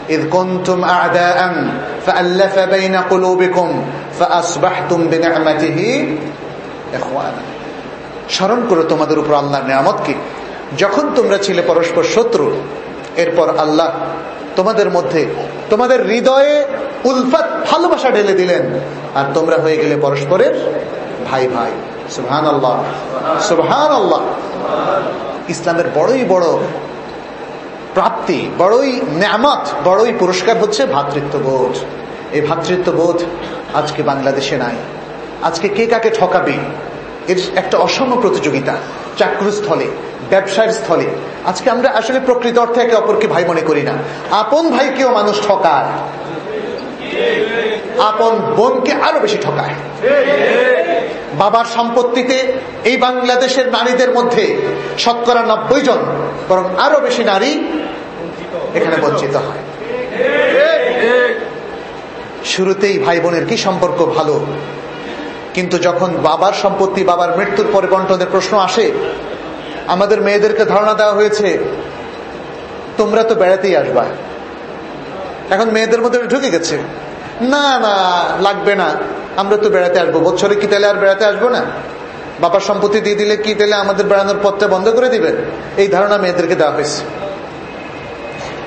S1: إذ كنتم أعداء فألف بين قلوبكم فأصبحتم بنعمته إخوانا স্মরণ করো তোমাদের উপর আল্লাহর নিয়ামতকে যখন তোমরা ছিলে পরস্পর শত্রু এরপর আল্লাহ তোমাদের মধ্যে তোমাদের হৃদয়ে উলফাত ভালোবাসা ঢেলে দিলেন। আর তোমরা হয়ে গেলে পরস্পরের ভাই ভাই। সুহান আল্লাহ সুহান আল্লাহ ইসলামের বড়ই বড় প্রাপ্তি, বড়ই ন্যামত, বড়ই পুরস্কার হচ্ছে ভাতৃত্ববোধ। এই ভাতৃত্ববোধ আজকে বাংলাদেশে নাই। আজকে কে কাকে ঠকাবে? এর একটা অসম প্রতিযোগিতা, চাকরুস্থলে। ব্যবসায়ের স্থলে। আজকে আমরা আসলে প্রকৃত অর্থে একে অপরকে ভাই মনে করি না। আপন ভাইকেও মানুষ ঠকায়। আপন বোনকে আরও বেশি ঠকায়। বাবার সম্পত্তিতে এই বাংলাদেশের নারীদের মধ্যে শতকরা নব্বই জন, বরং আরও বেশি নারী এখানে বঞ্চিত হয়। শুরুতেই ভাই বোনের কি সম্পর্ক ভালো? কিন্তু যখন বাবার সম্পত্তি, বাবার মৃত্যুর পরে বন্টনের প্রশ্ন আসে আমাদের মেয়েদেরকে ধারণা দেওয়া হয়েছে, তোমরা তো বেড়াতেই আসবা। এখন মেয়েদের মধ্যে ঢুকে গেছে। না না, লাগবে না, আমরা তো বেড়াতে আসব। বছরে কি তাহলে আর বেড়াতে আসব না? বাবার সম্পত্তি দিয়ে দিলে কি তাহলে আমাদের বেড়ানোর পথটা বন্ধ করে দিবে? এই ধারণা মেয়েদেরকে দেওয়া হয়েছে।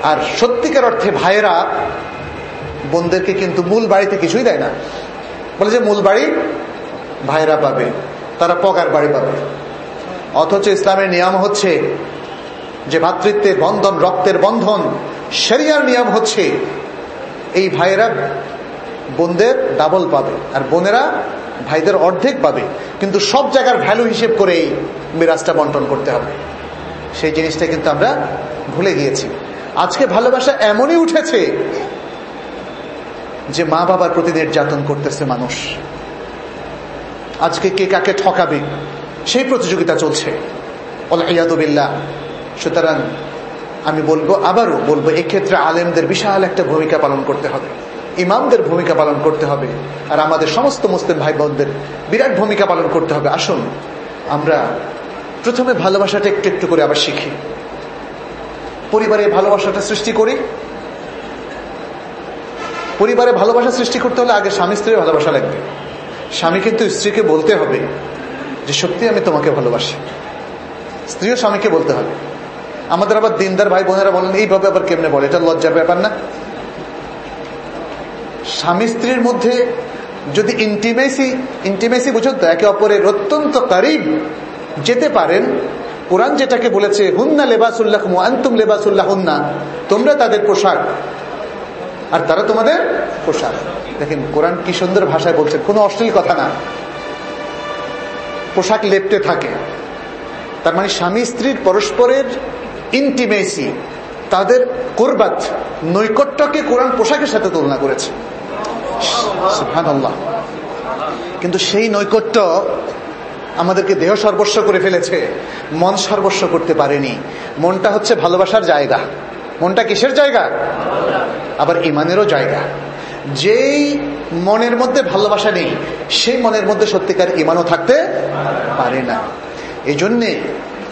S1: আর সত্যিকার অর্থে ভাইয়েরা বোনদেরকে কিন্তু মূল বাড়িতে কিছুই দেয় না। বলে যে মূল বাড়ি ভাইরা পাবে, তারা পগার বাড়ি পাবে। অথচ ইসলামের নিয়ম হচ্ছে যে ভাতৃত্বের বন্ধন, রক্তের বন্ধন সেরিয়ার নিয়ম হচ্ছে এই ভাইয়েরা বোনদের ডাবল পাবে আর বোনেরা ভাইদের অর্ধেক পাবে। কিন্তু সব জায়গার ভ্যালু হিসেব করে এই মিরাজটা বন্টন করতে হবে। সেই জিনিসটা কিন্তু আমরা ভুলে গিয়েছি। আজকে ভালোবাসা এমনই উঠেছে যে মা বাবার প্রতি নির্যাতন করতেছে মানুষ। আজকে কে কাকে ঠকাবে? সেই প্রতিযোগিতা চলছে। সুতরাং আমি বলব, আবারও বলব, এক্ষেত্রে আলেমদের বিশাল একটা ভূমিকা পালন করতে হবে। ইমামদের ভূমিকা পালন করতে হবে। আর আমাদের সমস্ত মুসলিম ভাই বোনদের বিরাট ভূমিকা পালন করতে হবে। আসুন, আমরা প্রথমে ভালোবাসাটা একটু একটু করে আবার শিখি। পরিবারে ভালোবাসাটা সৃষ্টি করি। পরিবারে ভালোবাসা সৃষ্টি করতে হলে আগে স্বামী স্ত্রীর ভালোবাসা লাগবে। স্বামী কিন্তু স্ত্রীকে বলতে হবে যে সত্যি আমি তোমাকে ভালোবাসি। স্ত্রীও স্বামীকে বলতে হবে। আমাদের আবার দিনদার ভাই বোনেরা বলেন, এইভাবে আবার কেমনে বলে? এটা লজ্জার ব্যাপার না। স্বামী স্ত্রীর মধ্যে যদি ইন্টিমেসি ইন্টিমেসি বুঝুন তো, একে অপরের অত্যন্ত কারিব। যেতে পারেন, কোরআন যেটাকে বলেছে, হুন্না লেবাসুল্লাহ আন্তুম লেবাসুল্লাহ হুন্না তোমরা তাদের পোশাক। আর তারা তোমাদের পোশাক। দেখেন, কোরআন কি সুন্দর ভাষায় বলছে, কোনো অশ্লীল কথা না। পোশাক লেপটে থাকে। তার মানে স্বামী স্ত্রীর পরস্পরের ইন্টিমেসি তাদের কোরবাত, নৈকট্যকে কোরআন পোশাকের সাথে তুলনা করেছে। কিন্তু সেই নৈকট্য আমাদেরকে দেহ সর্বস্ব করে ফেলেছে, মন সর্বস্ব করতে পারেনি। মনটা হচ্ছে ভালোবাসার জায়গা। মনটা কিসের জায়গা? আবার ইমানেরও জায়গা। যেই মনের মধ্যে ভালোবাসা নেই, সেই মনের মধ্যে সত্যিকার ইমানও থাকতে পারে না। এই জন্যে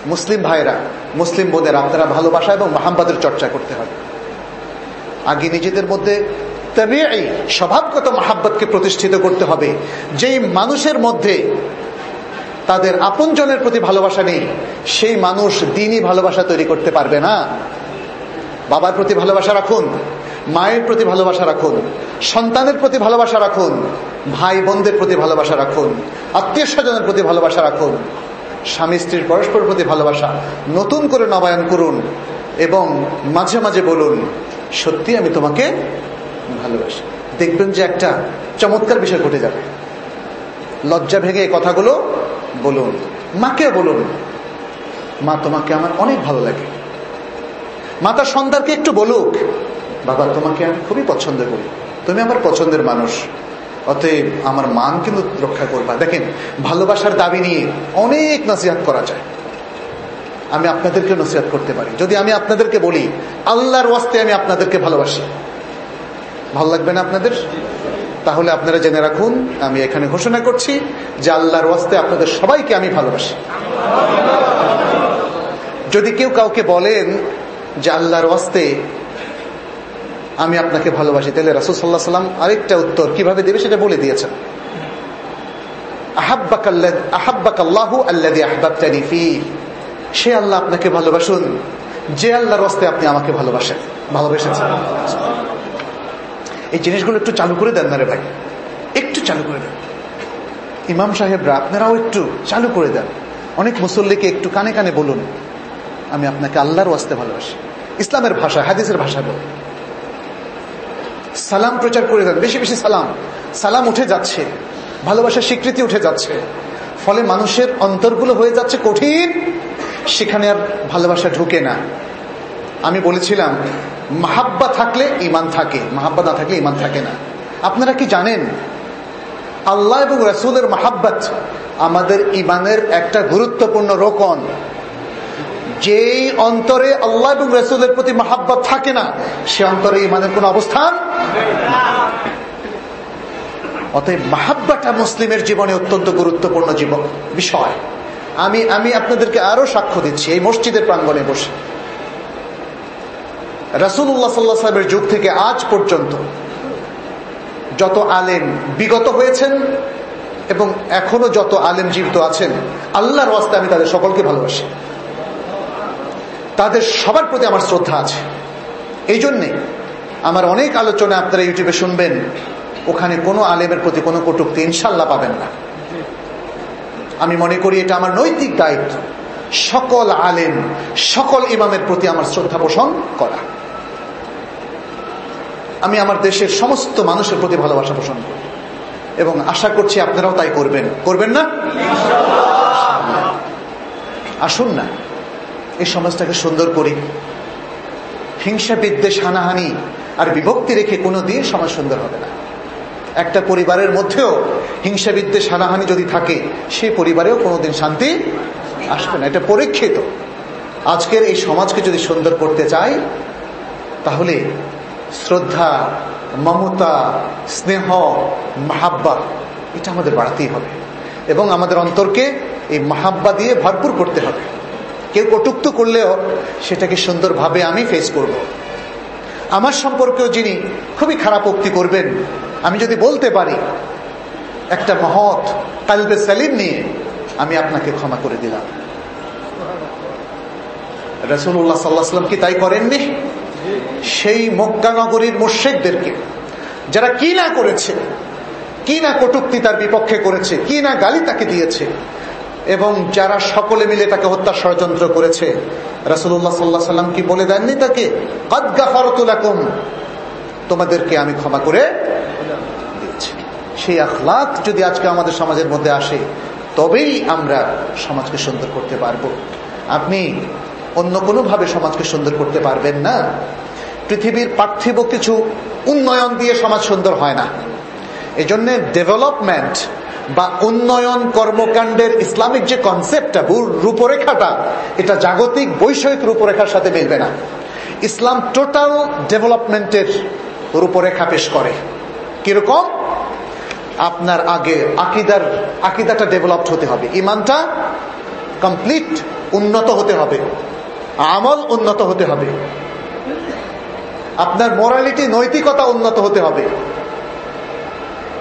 S1: মুসলিম ভাইরা মুসলিম বোনের আপনারা ভালোবাসা এবং মাহাম্বাদের চর্চা করতে হবে আগে নিজেদের মধ্যে স্বভাবগত মাহাব্বতকে প্রতিষ্ঠিত করতে হবে। যেই মানুষের মধ্যে তাদের আপনজনের প্রতি ভালোবাসা নেই, সেই মানুষ দিনই ভালোবাসা তৈরি করতে পারবে না। বাবার প্রতি ভালোবাসা রাখুন। মায়ের প্রতি ভালোবাসা রাখুন, সন্তানের প্রতি ভালোবাসা রাখুন ভাই বোনদের প্রতি ভালোবাসা রাখুন আত্মীয় স্বজনের প্রতি ভালোবাসা রাখুন স্বামী স্ত্রীর পরস্পর প্রতি ভালোবাসা নতুন করে নবায়ন করুন এবং মাঝে মাঝে বলুন, সত্যি আমি তোমাকে ভালোবাসি। দেখবেন যে একটা চমৎকার বিষয় ঘটে যাবে। লজ্জা ভেঙে এই কথাগুলো বলুন মাকে বলুন, মা, তোমাকে আমার অনেক ভালো লাগে। মা, তার সন্তানকে একটু বলুক। বাবা, তোমাকে আমি খুবই পছন্দ করি। তুমি আমার পছন্দের মানুষ। অতএব আমার মান কিন্তু রক্ষা করবা। দেখেন, ভালোবাসার দাবি নিয়ে অনেক নসিহাত করা যায়। আমি আপনাদেরকে নসিহাত করতে পারি। যদি আমি আপনাদেরকে বলি, আল্লাহর ওয়াস্তে আমি আপনাদেরকে ভালোবাসি। ভালো লাগবে না আপনাদের? তাহলে আপনারা জেনে রাখুন, আমি এখানে ঘোষণা করছি যে আল্লাহর ওয়াস্তে আপনাদের সবাইকে আমি ভালোবাসি। যদি কেউ কাউকে বলেন যে আল্লাহর ওয়াস্তে আমি আপনাকে ভালোবাসি। তাহলে রাসুল সাল্লাহ সাল্লাম আরেকটা উত্তর কীভাবে দেবে সেটা বলে দিয়েছেন। সে আল্লাহ আপনাকে ভালোবাসুন। যে আল্লাহর ওয়াস্তে আপনি আমাকে ভালোবাসেন, ভালোবেসেছেন। এই জিনিসগুলো একটু চালু করে দেন না রে ভাই। একটু চালু করে দেন। ইমাম সাহেবরা, আপনারাও একটু চালু করে দেন। অনেক মুসল্লিকে একটু কানে কানে বলুন, আমি আপনাকে আল্লাহর ওয়াস্তে ভালোবাসি। ইসলামের ভাষা, হাদিসের ভাষা বল সালাম প্রচার করে দেন বেশি বেশি সালাম। সালাম উঠে যাচ্ছে, ভালোবাসার স্বীকৃতি উঠে যাচ্ছে। ফলে মানুষের অন্তরগুলো হয়ে যাচ্ছে কঠিন, সেখানে আর ভালোবাসা ঢুকে না। আমি বলেছিলাম, মাহাব্বা থাকলে ইমান থাকে, মাহাব্বা না থাকলে ইমান থাকে না। আপনারা কি জানেন? আল্লাহ এবং রসুলের মাহাব্বাত আমাদের ইমানের একটা গুরুত্বপূর্ণ রোকন। যেই অন্তরে আল্লাহ এবং রসুলের প্রতি মাহাব্বত থাকে না, সে অন্তরে ইমানের কোন অবস্থান অতএব মাহাব্বাটা মুসলিমের জীবনে অত্যন্ত গুরুত্বপূর্ণ জীবন বিষয়। আমি আমি আপনাদেরকে আরও সাক্ষ্য দিচ্ছি এই মসজিদের প্রাঙ্গণে বসে। রাসুল্লাহ সাল্লাহ সাহেবের যুগ থেকে আজ পর্যন্ত যত আলেম বিগত হয়েছেন এবং এখনও যত আলেম জীবিত আছেন, আল্লাহর ওয়াস্তে আমি তাদের সকলকে ভালোবাসি। তাদের সবার প্রতি আমার শ্রদ্ধা আছে। এই জন্যে আমার অনেক আলোচনা আপনারা ইউটিউবে শুনবেন। ওখানে কোনো আলেমের প্রতি কোনো কটুক্তি ইনশাল্লাহ পাবেন না। আমি মনে করি এটা আমার নৈতিক দায়িত্ব। সকল আলেম, সকল ইমামের প্রতি আমার শ্রদ্ধা পোষণ করা। আমি আমার দেশের সমস্ত মানুষের প্রতি ভালোবাসা পোষণ করি। এবং আশা করছি আপনারাও তাই করবেন। করবেন না? আসুন না। এই সমাজটাকে সুন্দর করি। হিংসা বিদ্বেষ হানাহানি আর বিভক্তি রেখে কোনো দিন সমাজ সুন্দর হবে না। একটা পরিবারের মধ্যেও হিংসা বিদ্বেষ হানাহানি যদি থাকে, সে পরিবারেও কোনোদিন শান্তি আসবে না। এটা পরীক্ষিত। আজকের এই সমাজকে যদি সুন্দর করতে চাই, তাহলে শ্রদ্ধা, মমতা, স্নেহ, মাহাব্বা, এটা আমাদের বাড়াতেই হবে। এবং আমাদের অন্তরকে এই মাহাব্বা দিয়ে ভরপুর করতে হবে। কেউ কটুক্ত করলেও সেটাকে সুন্দরভাবে আমি ফেস করব। আমার সম্পর্কেও যিনি খুবই খারাপ উক্তি করবেন, আমি যদি বলতে পারি, একটা মহৎ কালবে সালিম নিয়ে আমি আপনাকে ক্ষমা করে দিলাম। রসুল্লাহ সাল্লাহাম কি তাই করেননি? সেই মক্কা নগরীর মোর্শেকদেরকে যারা কি না করেছে, কি না কটুক্তি তার বিপক্ষে করেছে, কি না গালি তাকে দিয়েছে এবং যারা সকলে মিলে তাকে হত্যা ষড়যন্ত্র করেছে রাসুল্লাহ সাল্লাহ সাল্লাম কি বলে দেননি তাকে? কদগাফারতুলাকুম তোমাদেরকে আমি ক্ষমা করে দিচ্ছি সেই আখলাক যদি আজকে আমাদের সমাজের মধ্যে আসে, তবেই আমরা সমাজকে সুন্দর করতে পারব। আপনি অন্য কোনোভাবে সমাজকে সুন্দর করতে পারবেন না। পৃথিবীর পার্থিব কিছু উন্নয়ন দিয়ে সমাজ সুন্দর হয় না। এজন্য ডেভেলপমেন্ট বা উন্নয়ন কর্মকাণ্ডের ইসলামিক যে কনসেপ্টটা রূপরেখাটা, এটা জাগতিক বৈষয়িক রূপরেখার সাথে মিলবে না। ইসলাম টোটাল ডেভেলপমেন্টের রূপরেখা পেশ করে। কীরকম? আপনার আগে আকিদার, আকিদাটা ডেভেলপড হতে হবে। ইমানটা কমপ্লিট উন্নত হতে হবে। আমল উন্নত হতে হবে। আপনার মোরালিটি নৈতিকতা উন্নত হতে হবে।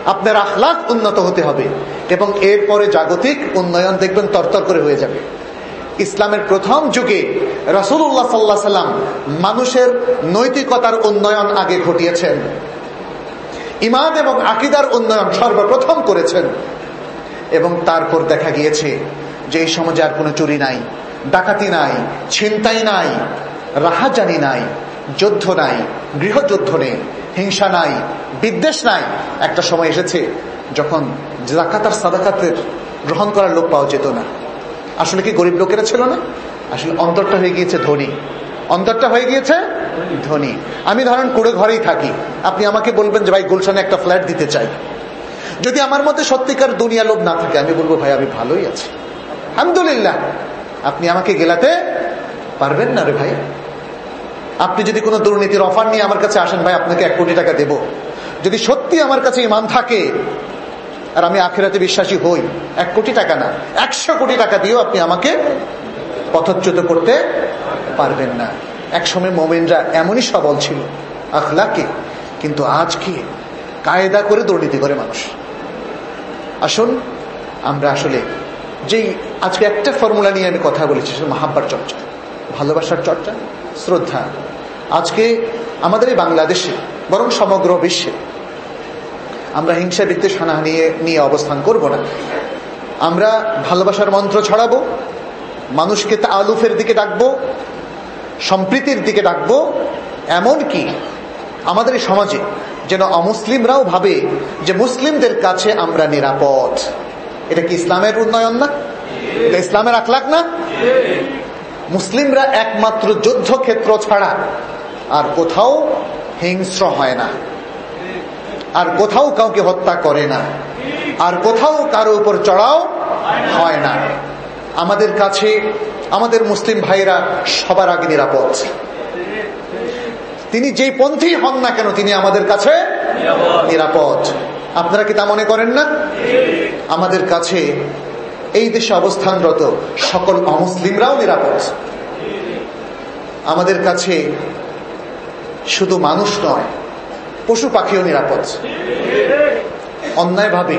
S1: আপনার আখলাক উন্নত হতে হবে এবং এরপরে জাগতিক উন্নয়ন দেখবেন তরতর করে হয়ে যাবে। ইসলামের প্রথম যুগে রসুল্লাহ সাল্লাহ সাল্লাম মানুষের নৈতিকতার উন্নয়ন আগে ঘটিয়েছেন। ইমান এবং আকিদার উন্নয়ন সর্বপ্রথম করেছেন। এবং তারপর দেখা গিয়েছে যে এই সমাজে আর কোনো চুরি নাই, ডাকাতি নাই, ছিনতাই নাই, রাহাজানি নাই, যুদ্ধ নাই, গৃহযুদ্ধ নেই, হিংসা নাই বিদ্বেষ নাই। একটা সময় এসেছে যখন জাকাত আর সাদাকাতের গ্রহণ করার লোক পাওয়া যেত না। আসলে কি গরিব লোকেরা ছিল না? আসলে অন্তরটা হয়ে গিয়েছে ধনী। অন্তরটা হয়ে গিয়েছে ধনী। আমি ধরেন কুড়ে ঘরেই থাকি। আপনি আমাকে বলবেন যে, ভাই, গুলশানে একটা ফ্ল্যাট দিতে চাই। যদি আমার মধ্যে সত্যিকার দুনিয়া লোভ না থাকে, আমি বলব, ভাই, আমি ভালোই আছি। আলহামদুলিল্লাহ। আপনি আমাকে গেলাতে পারবেন না রে ভাই। আপনি যদি কোনো দুর্নীতির অফার নিয়ে আমার কাছে আসেন, ভাই, আপনাকে এক কোটি টাকা দেব। যদি সত্যি আমার কাছে ইমান থাকে, আর আমি আখেরাতে বিশ্বাসী হই, এক কোটি টাকা না, একশো কোটি টাকা দিয়েও আপনি আমাকে পথচ্যুত করতে পারবেন না। একসময় মোমেনরা এমনই সবল ছিল, আখলাকে, কিন্তু আজকে কায়দা করে দুর্নীতি করে মানুষ। আসুন, আমরা আসলে যেই আজকে একটা ফর্মুলা নিয়ে আমি কথা বলেছি, সেটা মাহাব্বার চর্চা, ভালোবাসার চর্চা, শ্রদ্ধা। আজকে আমাদের এই বাংলাদেশে বরং সমগ্র বিশ্বে। আমরা হিংসা, বিদ্বেষ নিয়ে নিয়ে অবস্থান করব না। আমরা ভালোবাসার মন্ত্র ছড়াবো, মানুষকে তা আলুফের দিকে ডাকবো, সম্প্রীতির দিকে ডাকবো এমন কি আমাদের সমাজে যেন অমুসলিমরাও ভাবে যে মুসলিমদের কাছে আমরা নিরাপদ। এটা কি ইসলামের উন্নয়ন না? এটা ইসলামের আখলাক না? মুসলিমরা একমাত্র যুদ্ধক্ষেত্র ছাড়া আর কোথাও হিংস্র হয় না। আর কোথাও কাউকে হত্যা করে না। আর কোথাও কারও উপর চড়াও হয় না। আমাদের কাছে, আমাদের মুসলিম ভাইরা সবার আগে নিরাপদ। তিনি যেই পন্থী হন না কেন, তিনি আমাদের কাছে নিরাপদ। আপনারা কি তা মনে করেন না? আমাদের কাছে এই দেশে অবস্থানরত সকল অমুসলিমরাও নিরাপদ। আমাদের কাছে শুধু মানুষ নয়, পশু পাখিও নিরাপদ। অন্যায়ভাবে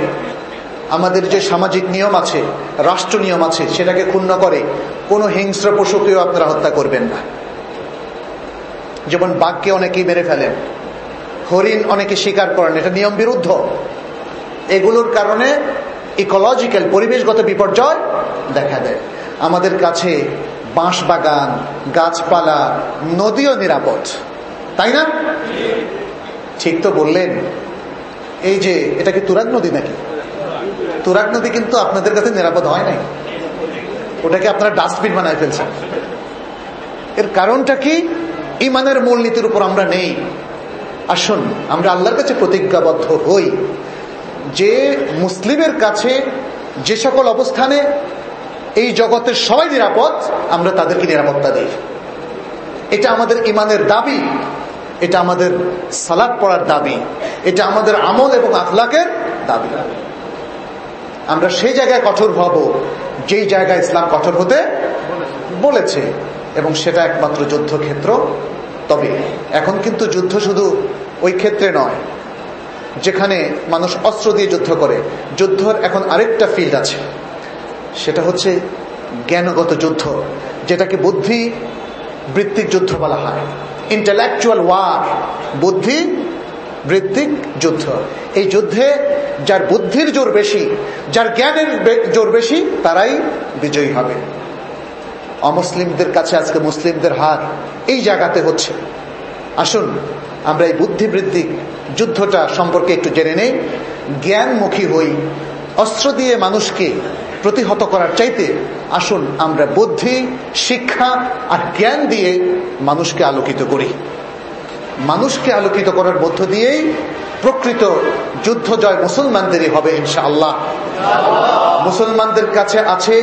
S1: আমাদের যে সামাজিক নিয়ম আছে, রাষ্ট্র নিয়ম আছে, সেটাকে ক্ষুণ্ণ করে কোনো হিংস্র পশুকেও আপনারা হত্যা করবেন না। যেমন বাঘকে অনেকেই মেরে ফেলেন, হরিণ অনেকে স্বীকার করেন, এটা নিয়ম বিরুদ্ধ। এগুলোর কারণে ইকোলজিক্যাল পরিবেশগত বিপর্যয় দেখা দেয়। আমাদের কাছে বাঁশ বাগান গাছপালা, নদীও নিরাপদ। তাই না? ঠিক তো বললেন। এই যে, এটা কি তুরাগ নদী নাকি? তুরাগ নদী কিন্তু আপনাদের কাছে নিরাপদ হয় নাই। ওটাকে আপনারা ডাস্টবিন বানায় ফেলছেন। এর কারণটা কি? ইমানের মূলনীতির উপর আমরা নেই। আসুন, আমরা আল্লাহর কাছে প্রতিজ্ঞাবদ্ধ হই। যে মুসলিমের কাছে যে সকল অবস্থানে এই জগতের সবাই নিরাপদ, আমরা তাদেরকে নিরাপত্তা দিই। এটা আমাদের ইমানের দাবি। এটা আমাদের সালাদ পড়ার দাবি। এটা আমাদের আমল এবং আখলাকের দাবি। আমরা সেই জায়গায় কঠোর হব, যেই জায়গায় ইসলাম কঠোর হতে বলেছে, এবং সেটা একমাত্র যুদ্ধক্ষেত্র। তবে এখন কিন্তু যুদ্ধ শুধু ওই ক্ষেত্রে নয়, যেখানে মানুষ অস্ত্র দিয়ে যুদ্ধ করে। যুদ্ধর এখন আরেকটা ফিল্ড আছে, সেটা হচ্ছে জ্ঞানগত যুদ্ধ, যেটাকে বুদ্ধি বৃত্তিক যুদ্ধ বলা হয়। ইন্টালেকচুয়াল ওয়ার বুদ্ধি বৃত্তিক যুদ্ধ। এই যুদ্ধে যার বুদ্ধির জোর বেশি, যার জ্ঞানের জোর বেশি, তারাই বিজয়ী হবে। অমুসলিমদের কাছে আজকে মুসলিমদের হার এই জায়গাতে হচ্ছে। আসুন, আমরা এই বুদ্ধিবৃত্তিক যুদ্ধটা সম্পর্কে একটু জেনে নেই। জ্ঞানমুখী হই, অস্ত্র দিয়ে মানুষকে প্রতিহত করার চাইতে আসুন আমরা বুদ্ধি, শিক্ষা আর জ্ঞান দিয়ে মানুষকে আলোকিত করি। মানুষকে আলোকিত করার মধ্য দিয়েই প্রকৃত যুদ্ধ জয় মুসলমানদেরই হবে ইনশা আল্লাহ মুসলমানদের কাছে আছে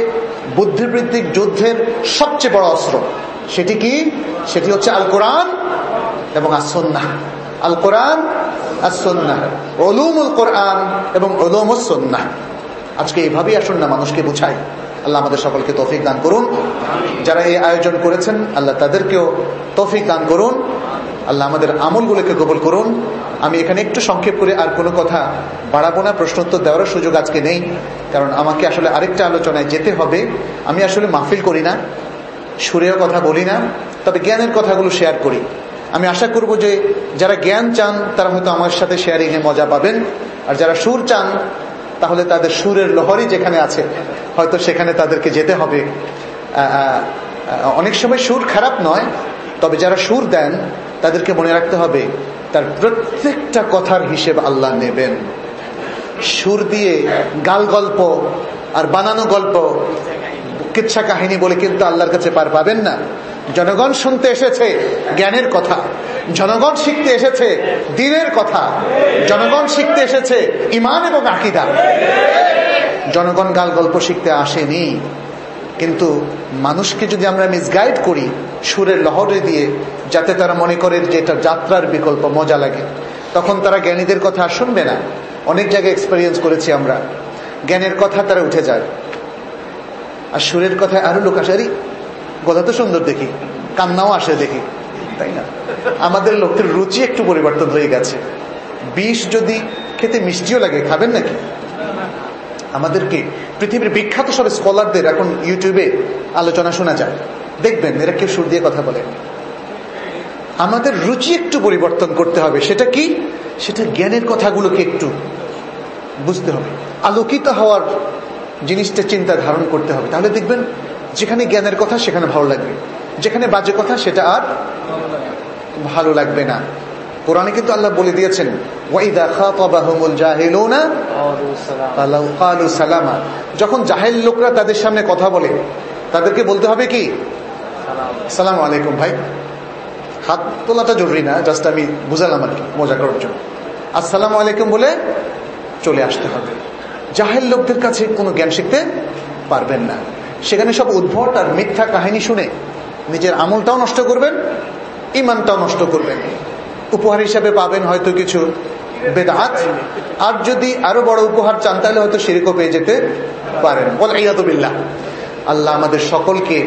S1: বুদ্ধিবৃত্তিক যুদ্ধের সবচেয়ে বড় অস্ত্র। সেটি কি? সেটি হচ্ছে আল কোরআন এবং আসন্না আল কোরআন আসন্না ওলুমুল কোরআন এবং ওলুমুসন্না আজকে এইভাবেই আসুন না, মানুষকে বুঝাই। আল্লাহ আমাদের সকলকে তৌফিক দান করুন। যারা এই আয়োজন করেছেন, আল্লাহ তাদেরকেও তৌফিক দান করুন। আল্লাহ আমাদের আমলগুলোকে কবল করুন। আমি এখানে একটু সংক্ষেপ করে আর কোনো কথা বাড়াবো না, প্রশ্নোত্তর দেওয়ার সুযোগ আজকে নেই। কারণ আমাকে আসলে আরেকটা আলোচনায় যেতে হবে। আমি আসলে মাহফিল করি না, সুরেও কথা বলি না, তবে জ্ঞানের কথাগুলো শেয়ার করি। আমি আশা করব যে যারা জ্ঞান চান, তারা হয়তো আমার সাথে শেয়ারিংয়ে মজা পাবেন। আর যারা সুর চান তাহলে তাদের সুরের লহরই যেখানে আছে, হয়তো সেখানে তাদেরকে যেতে হবে। অনেক সময় সুর খারাপ নয়, তবে যারা সুর দেন, তাদেরকে মনে রাখতে হবে, তার প্রত্যেকটা কথার হিসেব আল্লাহ নেবেন। সুর দিয়ে গাল গল্প আর বানানো গল্প কিচ্ছা কাহিনী বলে কিন্তু আল্লাহর কাছে পার পাবেন না। জনগণ শুনতে এসেছে জ্ঞানের কথা, জনগণ শিখতে এসেছে দিনের কথা, জনগণ শিখতে এসেছে ইমান এবং আকিদা। জনগণ গাল গল্প শিখতে আসেনি, কিন্তু মানুষকে যদি আমরা মিসগাইড করি সুরের লহরে দিয়ে, যাতে তারা মনে করে যে এটা যাত্রার বিকল্প, মজা লাগে, তখন তারা জ্ঞানীদের কথা শুনবে না। অনেক জায়গায় এক্সপেরিয়েন্স করেছি আমরা। জ্ঞানের কথা তারা উঠে যায়। আর সুরের কথায় আরও লোক আসে, আরে গলা তো সুন্দর দেখি, কান্নাও আসে দেখি। তাই না? আমাদের লোকের রুচি একটু পরিবর্তন হয়ে গেছে। বিষ যদি খেতে মিষ্টিও লাগে, খাবেন নাকি? আমাদেরকে পৃথিবীর বিখ্যাত সব স্কলারদের এখন ইউটিউবে আলোচনা শোনা যায়। দেখবেন, এরা কেউ সুর দিয়ে কথা বলে। আমাদের রুচি একটু পরিবর্তন করতে হবে। সেটা কি? সেটা জ্ঞানের কথাগুলোকে একটু বুঝতে হবে। আলোকিত হওয়ার জিনিসটা চিন্তা ধারণ করতে হবে। তাহলে দেখবেন যেখানে জ্ঞানের কথা, সেখানে ভালো লাগবে। যেখানে বাজে কথা, সেটা আর ভালো লাগবে না। কোরআনে কিন্তু আল্লাহ বলে দিয়েছেন যখন জাহেল লোকরা তাদের সামনে কথা বলে, তাদেরকে বলতে হবে কি? সালাম আলাইকুম ভাই। হাত তোলাটা জরুরি না, জাস্ট আমি বুঝালাম আর কি, মজা করার জন্য। আসসালাম আলাইকুম বলে চলে আসতে হবে। জাহেল লোকদের কাছে কোনো জ্ঞান শিখতে পারবেন না। সেখানে সব উদ্ভট আর মিথ্যা কাহিনী শুনে নিজের আমলটাও নষ্ট করবেন ইমানটাও নষ্ট করবেন। উপহার হিসাবে পাবেন হয়তো কিছু বেদাত, আর যদি আরও বড় উপহার চান, তাহলে হয়তো শিরিকও পেয়ে যেতে পারেন। বল আল্লাহ আমাদের সকলকে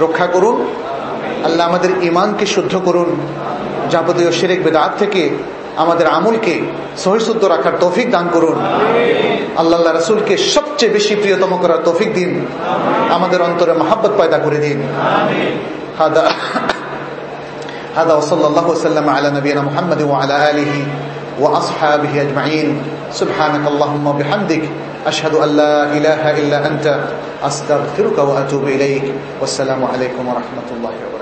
S1: রক্ষা করুন, আল্লাহ আমাদের ইমানকে শুদ্ধ করুন। যাবতীয় শিরেক বেদাত থেকে আমাদের আমলকে সহিশুদ্ধ রাখার তৌফিক দান করুন আল্লাহ রসুলকে সবচেয়ে বেশি প্রিয়তম করার তৌফিক দিন আমাদের অন্তরে মহাব্বত পয়দা করে দিন হাদা هذا وصلى الله وسلم على نبينا محمد وعلى آله وأصحابه أجمعين سبحانك اللهم وبحمدك أشهد أن لا إله إلا أنت أستغفرك وأتوب إليك والسلام عليكم ورحمة الله وبركاته